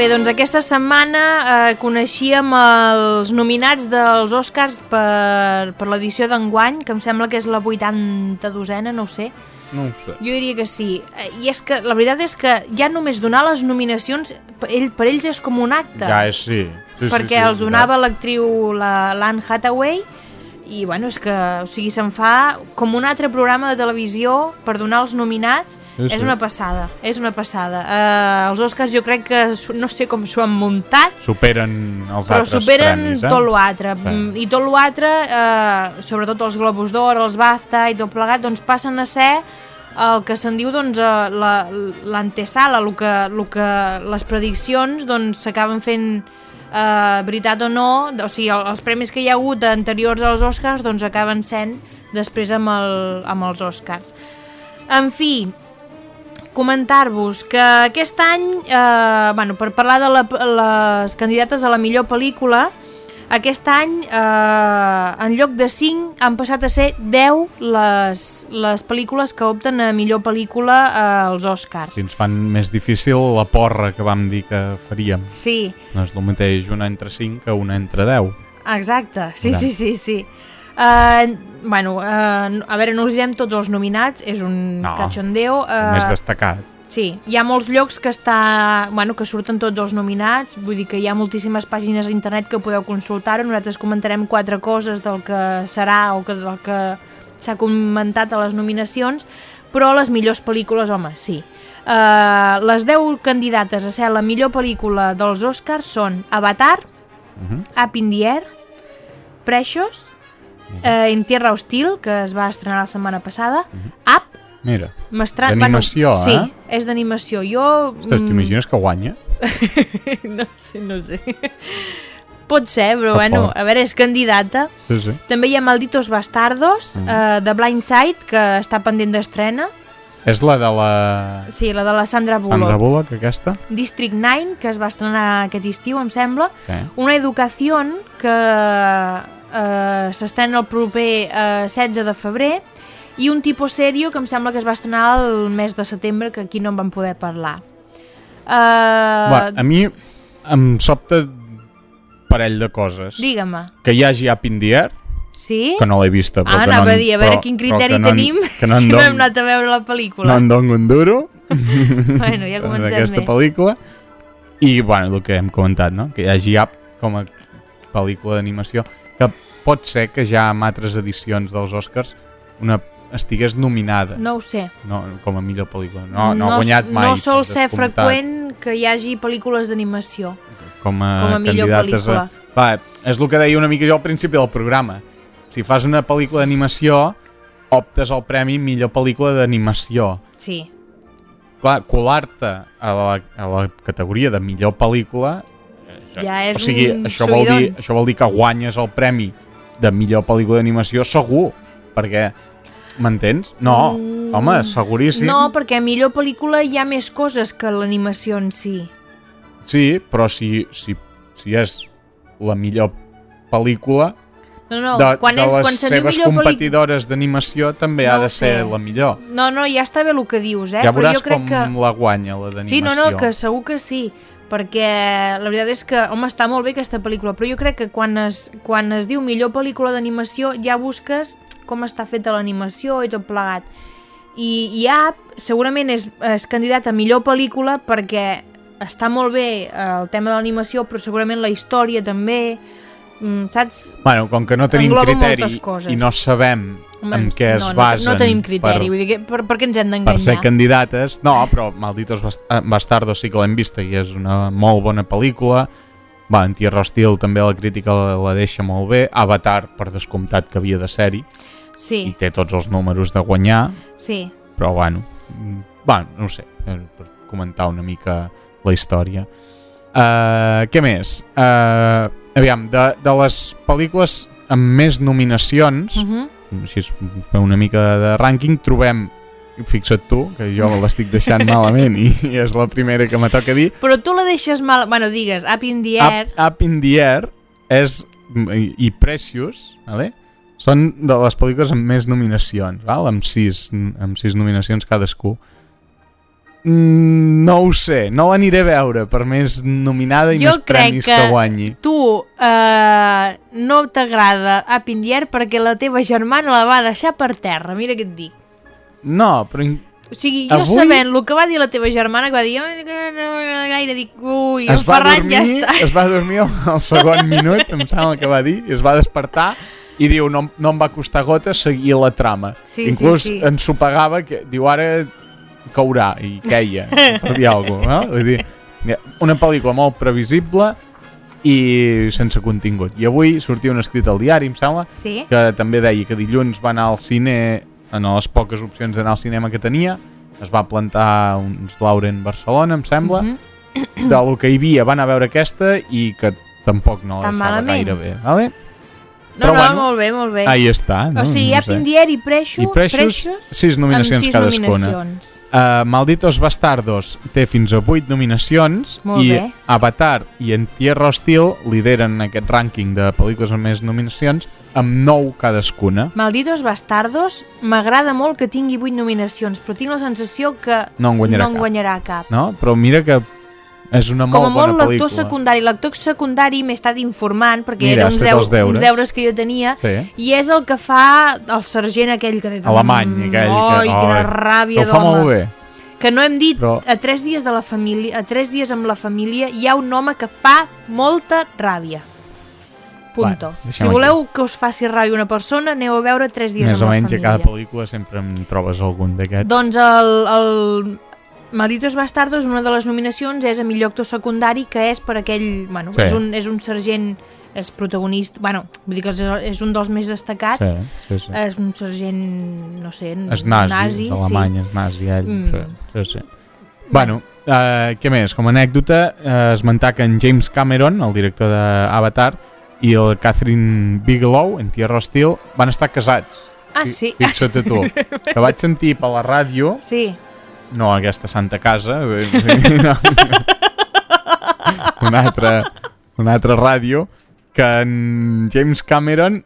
Bé, doncs aquesta setmana eh, coneixíem els nominats dels Oscars per, per l'edició d'enguany, que em sembla que és la 82a, no ho sé. No ho sé. Jo diria que sí. Eh, I és que la veritat és que ja només donar les nominacions, per, ell, per ells és com un acte. Ja és, sí. sí perquè sí, sí, els donava l'actriu la l'Anne Hathaway i bueno, és que o sigui, se'n fa com un altre programa de televisió per donar els nominats Sí, és sí. una passada, és una passada uh, els Oscars jo crec que no sé com s'ho han muntat Superen els però altres superen premis, eh? tot l'altre Sí. Mm, i tot l'altre, eh, sobretot els Globus d'Or, els BAFTA i tot plegat doncs passen a ser el que se'n diu doncs, eh, la- l'antesala, el que, el que les prediccions doncs s'acaben fent eh, veritat o no, o sigui, el- els premis que hi ha hagut anteriors als Oscars doncs acaben sent després amb, el, amb els Oscars. En fi, comentar-vos que aquest any, eh, bueno, per parlar de la, les candidates a la millor pel·lícula, aquest any, eh, en lloc de 5, han passat a ser 10 les, les pel·lícules que opten a millor pel·lícula eh, als Oscars. Si ens fan més difícil la porra que vam dir que faríem. Sí, No és el mateix una entre 5 que una entre 10. exacte, sí, Clar. sí, sí, sí. Uh, bueno, uh, a veure, no us direm tots els nominats, és un No, cachondeo. El Uh, més destacat. Sí, hi ha molts llocs que està, bueno, que surten tots els nominats, vull dir que hi ha moltíssimes pàgines a internet que podeu consultar-ho, nosaltres comentarem quatre coses del que serà o que, del que s'ha comentat a les nominacions, però les millors pel·lícules, home, sí. Uh, les 10 candidates a ser la millor pel·lícula dels Oscars són Avatar, Mhm. Up in the Air, Precious, eh, En Tierra Hostil, que es va estrenar la setmana passada, Up, Mira, d'animació, bueno, eh? Sí, és d'animació. Jo... Ostres, mm, t'imagines que guanya? no sé, no sé. Pot ser, però Que bueno, fort. a veure, és candidata. Sí, sí. També hi ha Malditos Bastardos, Mm. eh, de Blindside, que està pendent d'estrena. És la de la Sí, la de la Sandra Bullock. Sandra Bullock, aquesta? District 9, que es va estrenar aquest estiu, em sembla. Sí. Una educació que eh, s'estrena el proper eh, 16 de febrer i un tipus sèrio que em sembla que es va estrenar el mes de setembre, que aquí no en vam poder parlar. Uh, Va, a mi em sobta parell de coses. Digue-me. Que hi hagi Up in the Air, Sí? que no l'he vista, però Ah, anava no, a dir, a veure però- quin criteri que no en- tenim que no si no hem anat a veure la pel·lícula. No en dono un duro. Bueno, ja comencem D'aquesta bé. pel·lícula. I, bueno, el que hem comentat, no? Que hi hagi Up com a pel·lícula d'animació, que pot ser que ja en altres edicions dels Oscars una estigués nominada. No ho sé. No, com a millor pel·lícula. No, no, ha guanyat mai. No sol ser descomptat, freqüent que hi hagi pel·lícules d'animació. Com a, com a millor candidates a... pel·lícula. Va, és el que deia una mica jo al principi del programa. Si fas una pel·lícula d'animació, optes al premi millor pel·lícula d'animació. Sí. Clar, colar-te a, la, a la categoria de millor pel·lícula Ja és o sigui, un això vol, dir, això vol dir que guanyes el premi de millor pel·lícula d'animació segur, perquè m'entens? No, Mm, home, seguríssim. No, perquè a millor pel·lícula hi ha més coses que l'animació en si. Sí, però si, si, si és la millor pel·lícula No, no, de, quan, de és, les quan seves millor competidores d'animació també No ha de ser sé. la millor. No, no, ja està bé el que dius, eh? ja però veuràs jo crec com que... la guanya, la d'animació. Sí, no, no, que segur que sí perquè la veritat és que, home, està molt bé aquesta pel·lícula, però jo crec que quan es, quan es diu millor pel·lícula d'animació ja busques com està feta l'animació i tot plegat. I, i Up segurament és, és candidat a millor pel·lícula perquè està molt bé eh, el tema de l'animació, però segurament la història també, mm, saps? Bueno, com que no tenim Engloba criteri i no sabem Home, en què es no, basen No, no tenim criteri, per, vull dir, que, per, per què ens hem per d'enganyar? ser candidates. No, però Malditos eh, Bastardos sí que l'hem vista i és una molt bona pel·lícula. Va, en Tierra Hostil també la crítica la, la deixa molt bé. Avatar, per descomptat que havia de ser-hi. Sí. I té tots els números de guanyar. Sí. Però bueno, mm, bueno, no ho sé, eh, per comentar una mica la història. Uh, què més? Uh, aviam, de, de les pel·lícules amb més nominacions, Mhm. així és fer una mica de rànquing, trobem fixa't tu, que jo l'estic deixant malament i, i és la primera que me toca dir Però tu la deixes mal... Bueno, digues, Up in the Air... Up, Up in the Air és, i, i Precious vale? són de les pel·lícules amb més nominacions val? Amb, sis, amb sis nominacions cadascú no ho sé, no l'aniré a veure per més nominada i jo més premis que, que, guanyi tu uh, no t'agrada the Air perquè la teva germana la va deixar per terra, mira què et dic. no, però O sigui, jo Avui- sabent el que va dir la teva germana, que va dir, "Ai, que no m'agrada gaire, dic, ui, es el va, Ferran dormir, ja està. es va dormir al, al segon minut, em sembla que va dir, i es va despertar i diu, no, no em va costar gota seguir la trama. Sí, Inclús sí, sí. ensopegava, que diu, ara caurà, i queia, per dir alguna cosa. No? Vull dir, una pel·lícula molt previsible i sense contingut. I avui sortia un escrit al diari, em sembla, Sí. que també deia que dilluns va anar al cine, en les poques opcions d'anar al cinema que tenia, es va plantar uns Lauren Barcelona, em sembla, Mhm. de lo que hi havia van a veure aquesta i que tampoc no Tan estava malament. gaire bé. Vale? No, no, molt bé, molt bé. Ahí està. No? O sigui, in the Air i Precious, I Precious, sis nominacions sis cadascuna. nominacions. Uh, Malditos Bastardos té fins a 8 nominacions Molt i bé. Avatar i En Tierra Hostil lideren aquest rànquing de pel·lícules amb més nominacions amb 9 cadascuna. Malditos Bastardos, m'agrada molt que tingui 8 nominacions, però tinc la sensació que No en guanyarà no en cap. guanyarà cap. No? Però mira que és una Com a molt bona molt pel·lícula. secundari. L'actor secundari m'he estat informant perquè Mira, eren uns, deu, deures. uns deures que jo tenia Sí. i és el que fa el sergent aquell que... Alemany, aquell. Ai, que, quina ai, ràbia que ho fa d'home. molt bé. Que no hem dit, Però- a tres dies de la família, a tres dies amb la família hi ha un home que fa molta ràbia. Punto. Bueno, si voleu que us faci ràbia una persona, aneu a veure tres dies Més amb o la menys a família. cada pel·lícula sempre em trobes algun d'aquests. Doncs el, el Malditos Bastardos, una de les nominacions és a millor actor secundari, que és per aquell... Bueno, Sí. és, un, és un sergent, és protagonista... Bueno, vull dir que és, un dels més destacats. Sí, sí, sí. És un sergent, no sé, És nazi, nazi és alemany, és nazi, ell. Mm. Sí, sí, sí. Bueno, uh, què més? Com a anècdota, uh, esmentar que en James Cameron, el director d'Avatar, i el Catherine Bigelow, en Tierra Hostil, van estar casats. Ah, sí. Fixa't a tu. Que vaig sentir per la ràdio, Sí. No aquesta santa casa, eh, no, una altra, una altra ràdio, que en James Cameron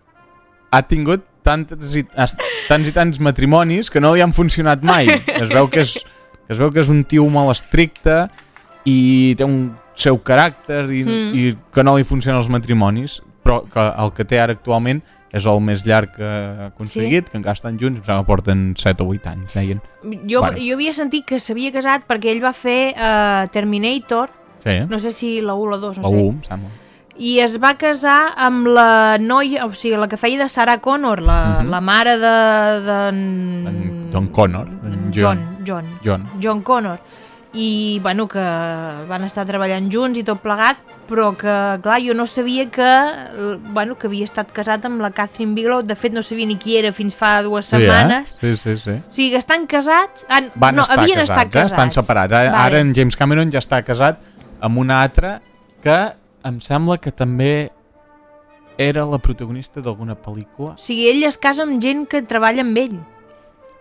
ha tingut tantes i, tants i tants matrimonis que no li han funcionat mai. Es veu que és, es veu que és un tio molt estricte i té un seu caràcter i, Mm. i que no li funcionen els matrimonis, però que el que té ara actualment és el més llarg que ha aconseguit, que encara estan junts, em sembla porten 7 o 8 anys, deien. Jo, Bueno. jo havia sentit que s'havia casat perquè ell va fer uh, Terminator, Sí, no sé si la 1 o la 2, no la sé. 1, em sembla. I es va casar amb la noia, o sigui, la que feia de Sarah Connor, la, Mhm. la mare de... de... En Don Connor, en John, John. John. John. John Connor. I, bueno, que van estar treballant junts i tot plegat, però que, clar, jo no sabia que, eh, bueno, que havia estat casat amb la Catherine Bigelow. De fet, no sabia ni qui era fins fa dues setmanes. Sí, eh? sí, sí, sí. O sigui, que estan casats... Han, Van no, estar havien casats, estat eh? casats. estan separats. Ara, Vale. ara en James Cameron ja està casat amb una altra que em sembla que també era la protagonista d'alguna pel·lícula. O sigui, ell es casa amb gent que treballa amb ell.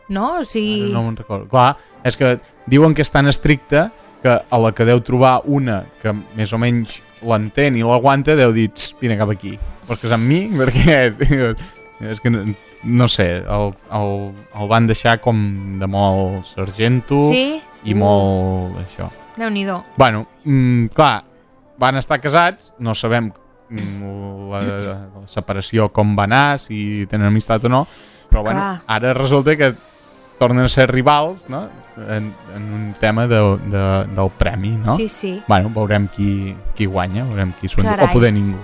No? O sigui... No me'n recordo. Clar, és que diuen que és tan estricta que a la que deu trobar una que més o menys l'entén i l'aguanta deu dir, "Tss, vine cap aquí, vols casar amb mi? Perquè és que no, no sé, el, el, el van deixar com de molt sargento Sí? i Uh. molt això. Déu-n'hi-do. Bueno, mm, clar, van estar casats, no sabem mm, la, la separació com va anar, si tenen amistat o no, però bueno, ara resulta que tornen a ser rivals no? en, en un tema de, de, del premi, no? Sí, sí. Bueno, veurem qui, qui guanya, veurem qui s'ho endú, o poder ningú.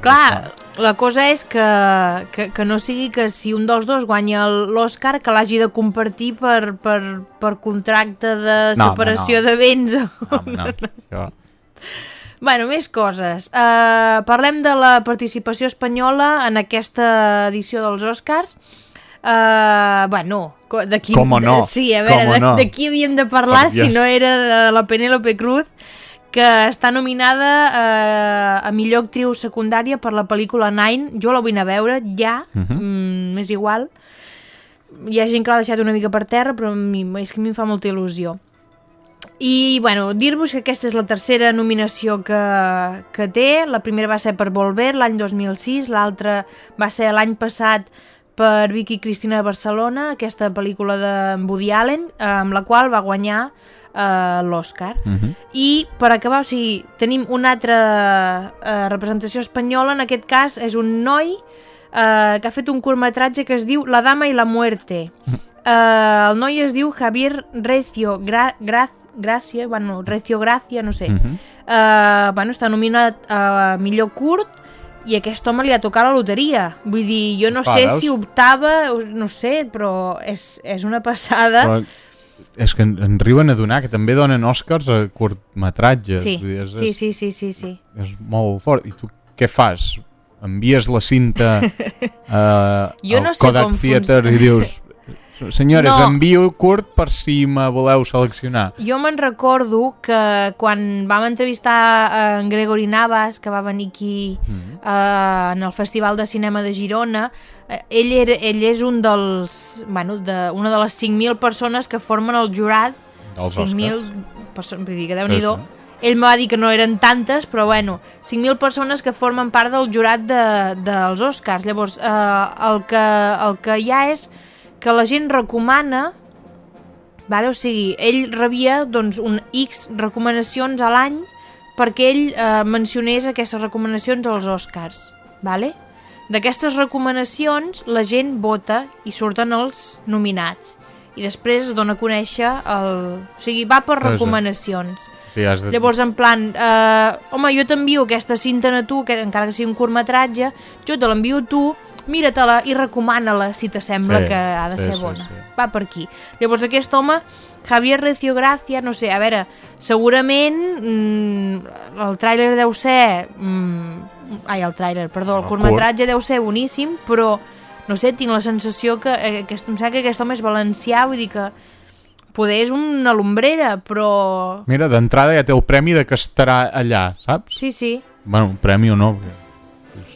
Clar, la cosa és que, que, que no sigui que si un dels dos guanya l'Oscar que l'hagi de compartir per, per, per contracte de No, home, separació no. de béns. No, no, això... Bueno, més coses. Uh, parlem de la participació espanyola en aquesta edició dels Oscars. Uh, bueno, co- de qui, Cómo no, Sí, a veure, de, no. de qui havíem de parlar Per si Dios. no era de la Penélope Cruz, que està nominada uh, a millor actriu secundària per la pel·lícula Nine. Jo la vull anar a veure, ja, Mhm. mm, m'és igual. Hi ha gent que l'ha deixat una mica per terra, però a mi, és que a mi em fa molta il·lusió. I, bueno, dir-vos que aquesta és la tercera nominació que, que té. La primera va ser per Volver, l'any 2006, l'altra va ser l'any passat per Vicky Cristina de Barcelona, aquesta pel·lícula de Woody Allen, eh, amb la qual va guanyar eh, l'Oscar. Mhm. I per acabar, o sigui, tenim una altra eh, representació espanyola, en aquest cas és un noi eh, que ha fet un curtmetratge que es diu La dama i la muerte. Eh, el noi es diu Javier Recio Gra Gra Gràcia, bueno, Recio Gràcia, no sé. Mhm. Eh, bueno, està nominat a millor curt i aquest home li ha tocat la loteria. Vull dir, jo no Clar, sé si optava, no sé, però és, és una passada. Però és que en, en riuen a donar que també donen Oscars a curtmetratges. Sí, Vull dir, és, sí, sí, sí, sí, sí. és molt fort. I tu què fas? Envies la cinta uh, Jo al no sé Kodak Theater i dius senyores, No. envio curt per si me voleu seleccionar. Jo me'n recordo que quan vam entrevistar en Gregory Navas, que va venir aquí Mm. eh, en el Festival de Cinema de Girona, eh, ell, era, ell és un dels, bueno, de, una de les 5.000 persones que formen el jurat. Dels 5.000 Oscars. persones, vull dir que déu-n'hi-do. Sí, Ell me va dir que no eren tantes, però bueno, 5.000 persones que formen part del jurat de, dels Oscars. Llavors, eh, el, que, el que hi ha és que la gent recomana Vale? O sigui, ell rebia doncs, un X recomanacions a l'any perquè ell eh, mencionés aquestes recomanacions als Oscars. Vale? D'aquestes recomanacions la gent vota i surten els nominats. I després es dona a conèixer el... O sigui, va per recomanacions. Sí, has de... Llavors, en plan, eh, home, jo t'envio aquesta cinta a tu, que encara que sigui un curtmetratge, jo te l'envio a tu, mira-te-la i recomana-la si t'assembla Sí, que ha de sí, ser sí, bona. sí. Va per aquí. Llavors, aquest home, Javier Recio Gracia, no sé, a veure, segurament mm, el tràiler deu ser... Mm, ai, el tràiler, perdó, el El curtmetratge deu ser boníssim, però, no sé, tinc la sensació que, eh, que em sembla que aquest home és valencià, vull dir que poder és una lumbrera, però... Mira, d'entrada ja té el premi de que estarà allà, saps? Sí, sí. Bueno, premi o no, perquè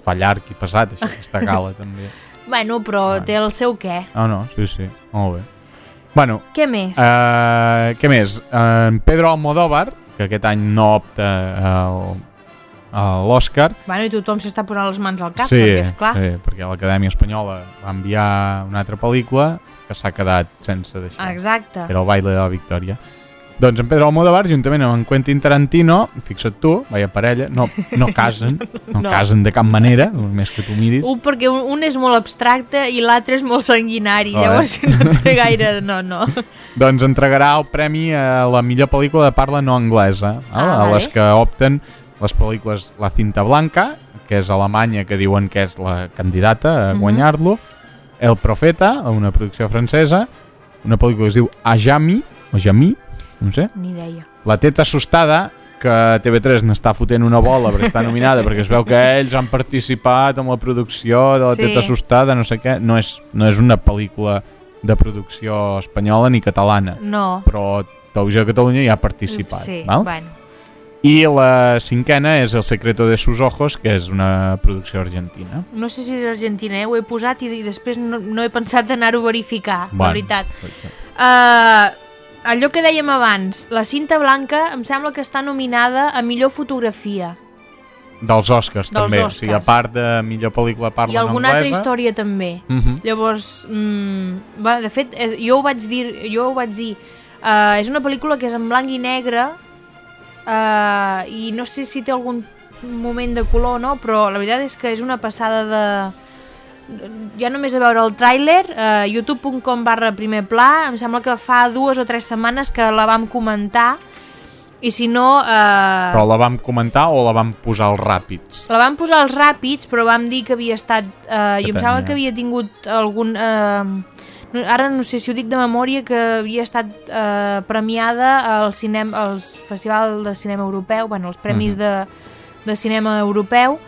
fa llarg i pesat, això, aquesta gala, també. Bueno, però té el seu què. Ah, no, sí, sí, molt bé. Bueno, Què més? Uh, què més? Uh, en Pedro Almodóvar, que aquest any no opta al- a l'Oscar. Bueno, i tothom s'està posant les mans al cap, sí, perquè és clar. sí, perquè l'Acadèmia Espanyola va enviar una altra pel·lícula que s'ha quedat sense deixar. Exacte. Era el baile de la victòria. Doncs en Pedro Almodóvar, juntament amb en Quentin Tarantino, fixa't tu, veia parella, no, no casen, no, No. casen de cap manera, només que tu miris. Un perquè un, un és molt abstracte i l'altre és molt sanguinari, Oh, eh? llavors no té gaire... No, no. Doncs entregarà el premi a la millor pel·lícula de parla no anglesa, Ah, a vale. les que opten les pel·lícules La Cinta Blanca, que és Alemanya, que diuen que és la candidata a Mhm. guanyar-lo, El Profeta, una producció francesa, una pel·lícula que es diu Ajami, o Jami, no sé, Ni idea. La Teta Assustada, que TV3 n'està fotent una bola perquè està nominada, perquè es veu que ells han participat en la producció de La Sí. Teta Assustada, no sé què, no és, no és una pel·lícula de producció espanyola ni catalana, No. però Televisió de Catalunya hi ha participat. Sí, val? bueno. I la cinquena és El secreto de sus ojos, que és una producció argentina. No sé si és argentina, eh? ho he posat i, i després no, no he pensat d'anar-ho a verificar, Bueno, la veritat. Uh, allò que dèiem abans, la cinta blanca em sembla que està nominada a millor fotografia Dels Oscars, Dels també. O Oscars. sigui, a part de millor pel·lícula parla i alguna altra història també. Mhm. Llavors, mm, bueno, de fet, és, jo ho vaig dir, jo ho vaig dir, uh, és una pel·lícula que és en blanc i negre uh, i no sé si té algun moment de color o no, però la veritat és que és una passada de ja només a veure el tràiler uh, youtube.com barra primer pla em sembla que fa dues o tres setmanes que la vam comentar i si no uh, Però la vam comentar o la vam posar als ràpids? la vam posar als ràpids, però vam dir que havia estat... Que jo em sembla tenia. que havia tingut algun... Uh, ara no sé si ho dic de memòria, que havia estat uh, premiada al cinem, als Festival de Cinema Europeu, bueno, els Premis Mhm. de, de Cinema Europeu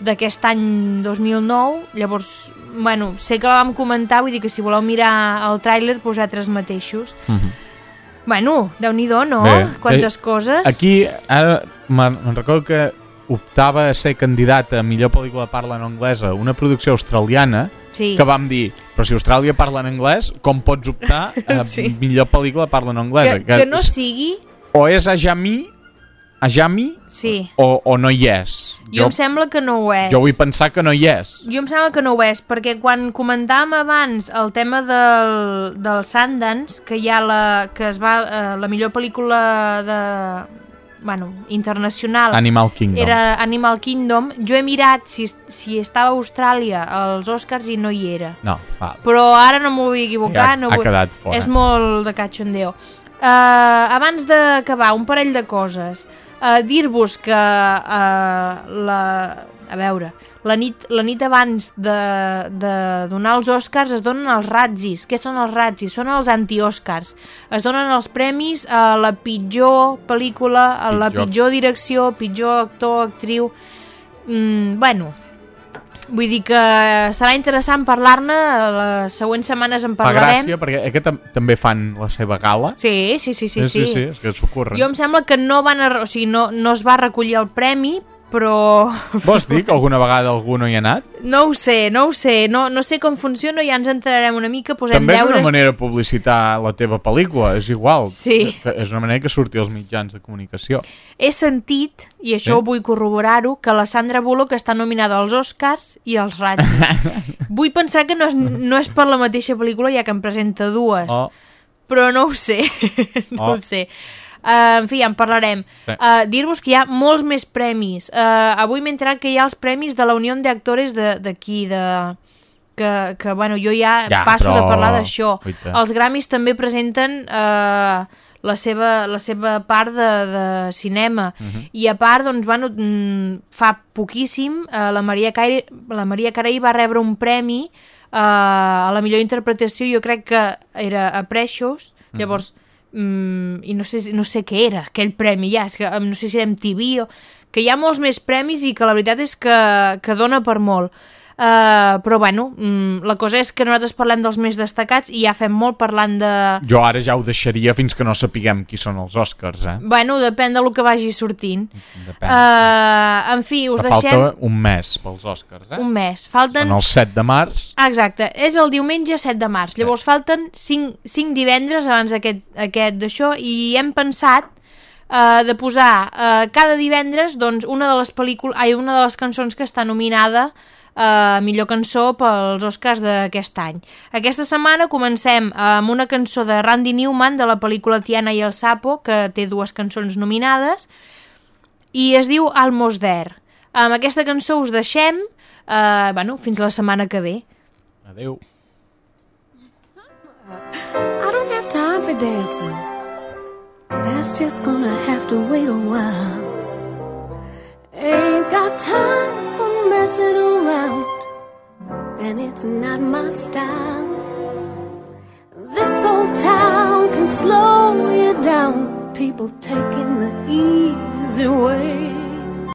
d'aquest any 2009. Llavors, bueno, sé que la vam comentar, vull dir que si voleu mirar el tràiler, vosaltres mateixos. Mhm. Bueno, déu nhi no? Bé, Quantes eh, coses. Aquí, ara me'n recordo que optava a ser candidata a millor pel·lícula parla en anglesa una producció australiana Sí. que vam dir, però si Austràlia parla en anglès com pots optar a Sí. millor pel·lícula parla en anglesa que, que no sigui... o és a Jami a Jami Sí. o, o no hi és Jo, em sembla que no ho és. jo vull pensar que no hi és Jo em sembla que no ho és, perquè quan comentàvem abans el tema del, del Sundance, que hi ha la, que es va, eh, la millor pel·lícula de, bueno, internacional Animal Kingdom. era Animal Kingdom, jo he mirat si, si estava a Austràlia als Oscars i no hi era. no, va, Però ara no m'ho vull equivocar. Ha- no ha vull... quedat fora. És molt de cachondeo. Uh, abans d'acabar, un parell de coses. Uh, Dir-vos que uh, la... A veure, la nit, la nit abans de, de donar els Oscars es donen els Razzis. Què són els Razzis? Són els anti-Oscars. Es donen els premis a la pitjor pel·lícula, a la Pitjor. pitjor direcció, pitjor actor, actriu... Mm, bueno, Vull dir que serà interessant parlar-ne, les següents setmanes en fa parlarem. gràcia perquè aquest tam també fan la seva gala Sí, sí, sí, sí. sí, sí, sí és que s'ocorren Jo em sembla que no van a, o sigui, no, no es va recollir el premi, però vols dir que alguna vegada algú no hi ha anat? no ho sé, no ho sé, no, no sé com funciona, ja ens entrarem una mica, posem També és deures... una manera de publicitar la teva pel·lícula, és igual. Sí. És una manera que surti als mitjans de comunicació. He sentit, i això Sí? vull corroborar-ho, que la Sandra Bullock està nominada als Oscars i als Razzies. vull pensar que no és, no és per la mateixa pel·lícula, ja que en presenta dues. Oh. però no ho sé, no Oh. ho sé. Uh, en fi, en parlarem. Sí. Uh, Dir-vos que hi ha molts més premis. Uh, avui m'he enterat que hi ha els premis de la Unió d'Actors d'aquí, de, que, que bueno, jo ja, Ja, passo però- de parlar d'això. Els Grammys també presenten uh, la, seva, la seva part de, de cinema. Mhm. I a part, doncs, bueno, mm, fa poquíssim uh, la Maria Carey, la Maria Carey va rebre un premi uh, a la millor interpretació, jo crec que era a Precious, Mhm. llavors mm, i no sé, no sé què era aquell premi ja, és que no sé si era MTV o... que hi ha molts més premis i que la veritat és que, que dona per molt Uh, però bueno, mm, la cosa és que nosaltres parlem dels més destacats i ja fem molt parlant de... Jo ara ja ho deixaria fins que no sapiguem qui són els Oscars, eh? Bueno, depèn del que vagi sortint. Depèn. Uh, en fi, us Que deixem falta un mes pels Oscars, eh? un mes. Falten... En el 7 de març. Ah, Exacte, és el diumenge 7 de març. Llavors falten 5, 5 divendres abans aquest, aquest d'això i hem pensat eh, de posar eh, cada divendres doncs, una, de les pel·lícul... Ai, una de les cançons que està nominada eh, millor cançó pels Oscars d'aquest any. Aquesta setmana comencem amb una cançó de Randy Newman de la pel·lícula Tiana i el Sapo, que té dues cançons nominades, i es diu Almost There. Amb aquesta cançó us deixem, eh, bueno, fins la setmana que ve. Adeu. I don't have time for dancing. That's just gonna have to wait a while. Ain't got time messing around, and it's not my style. This old town can slow you down. People taking the easy way.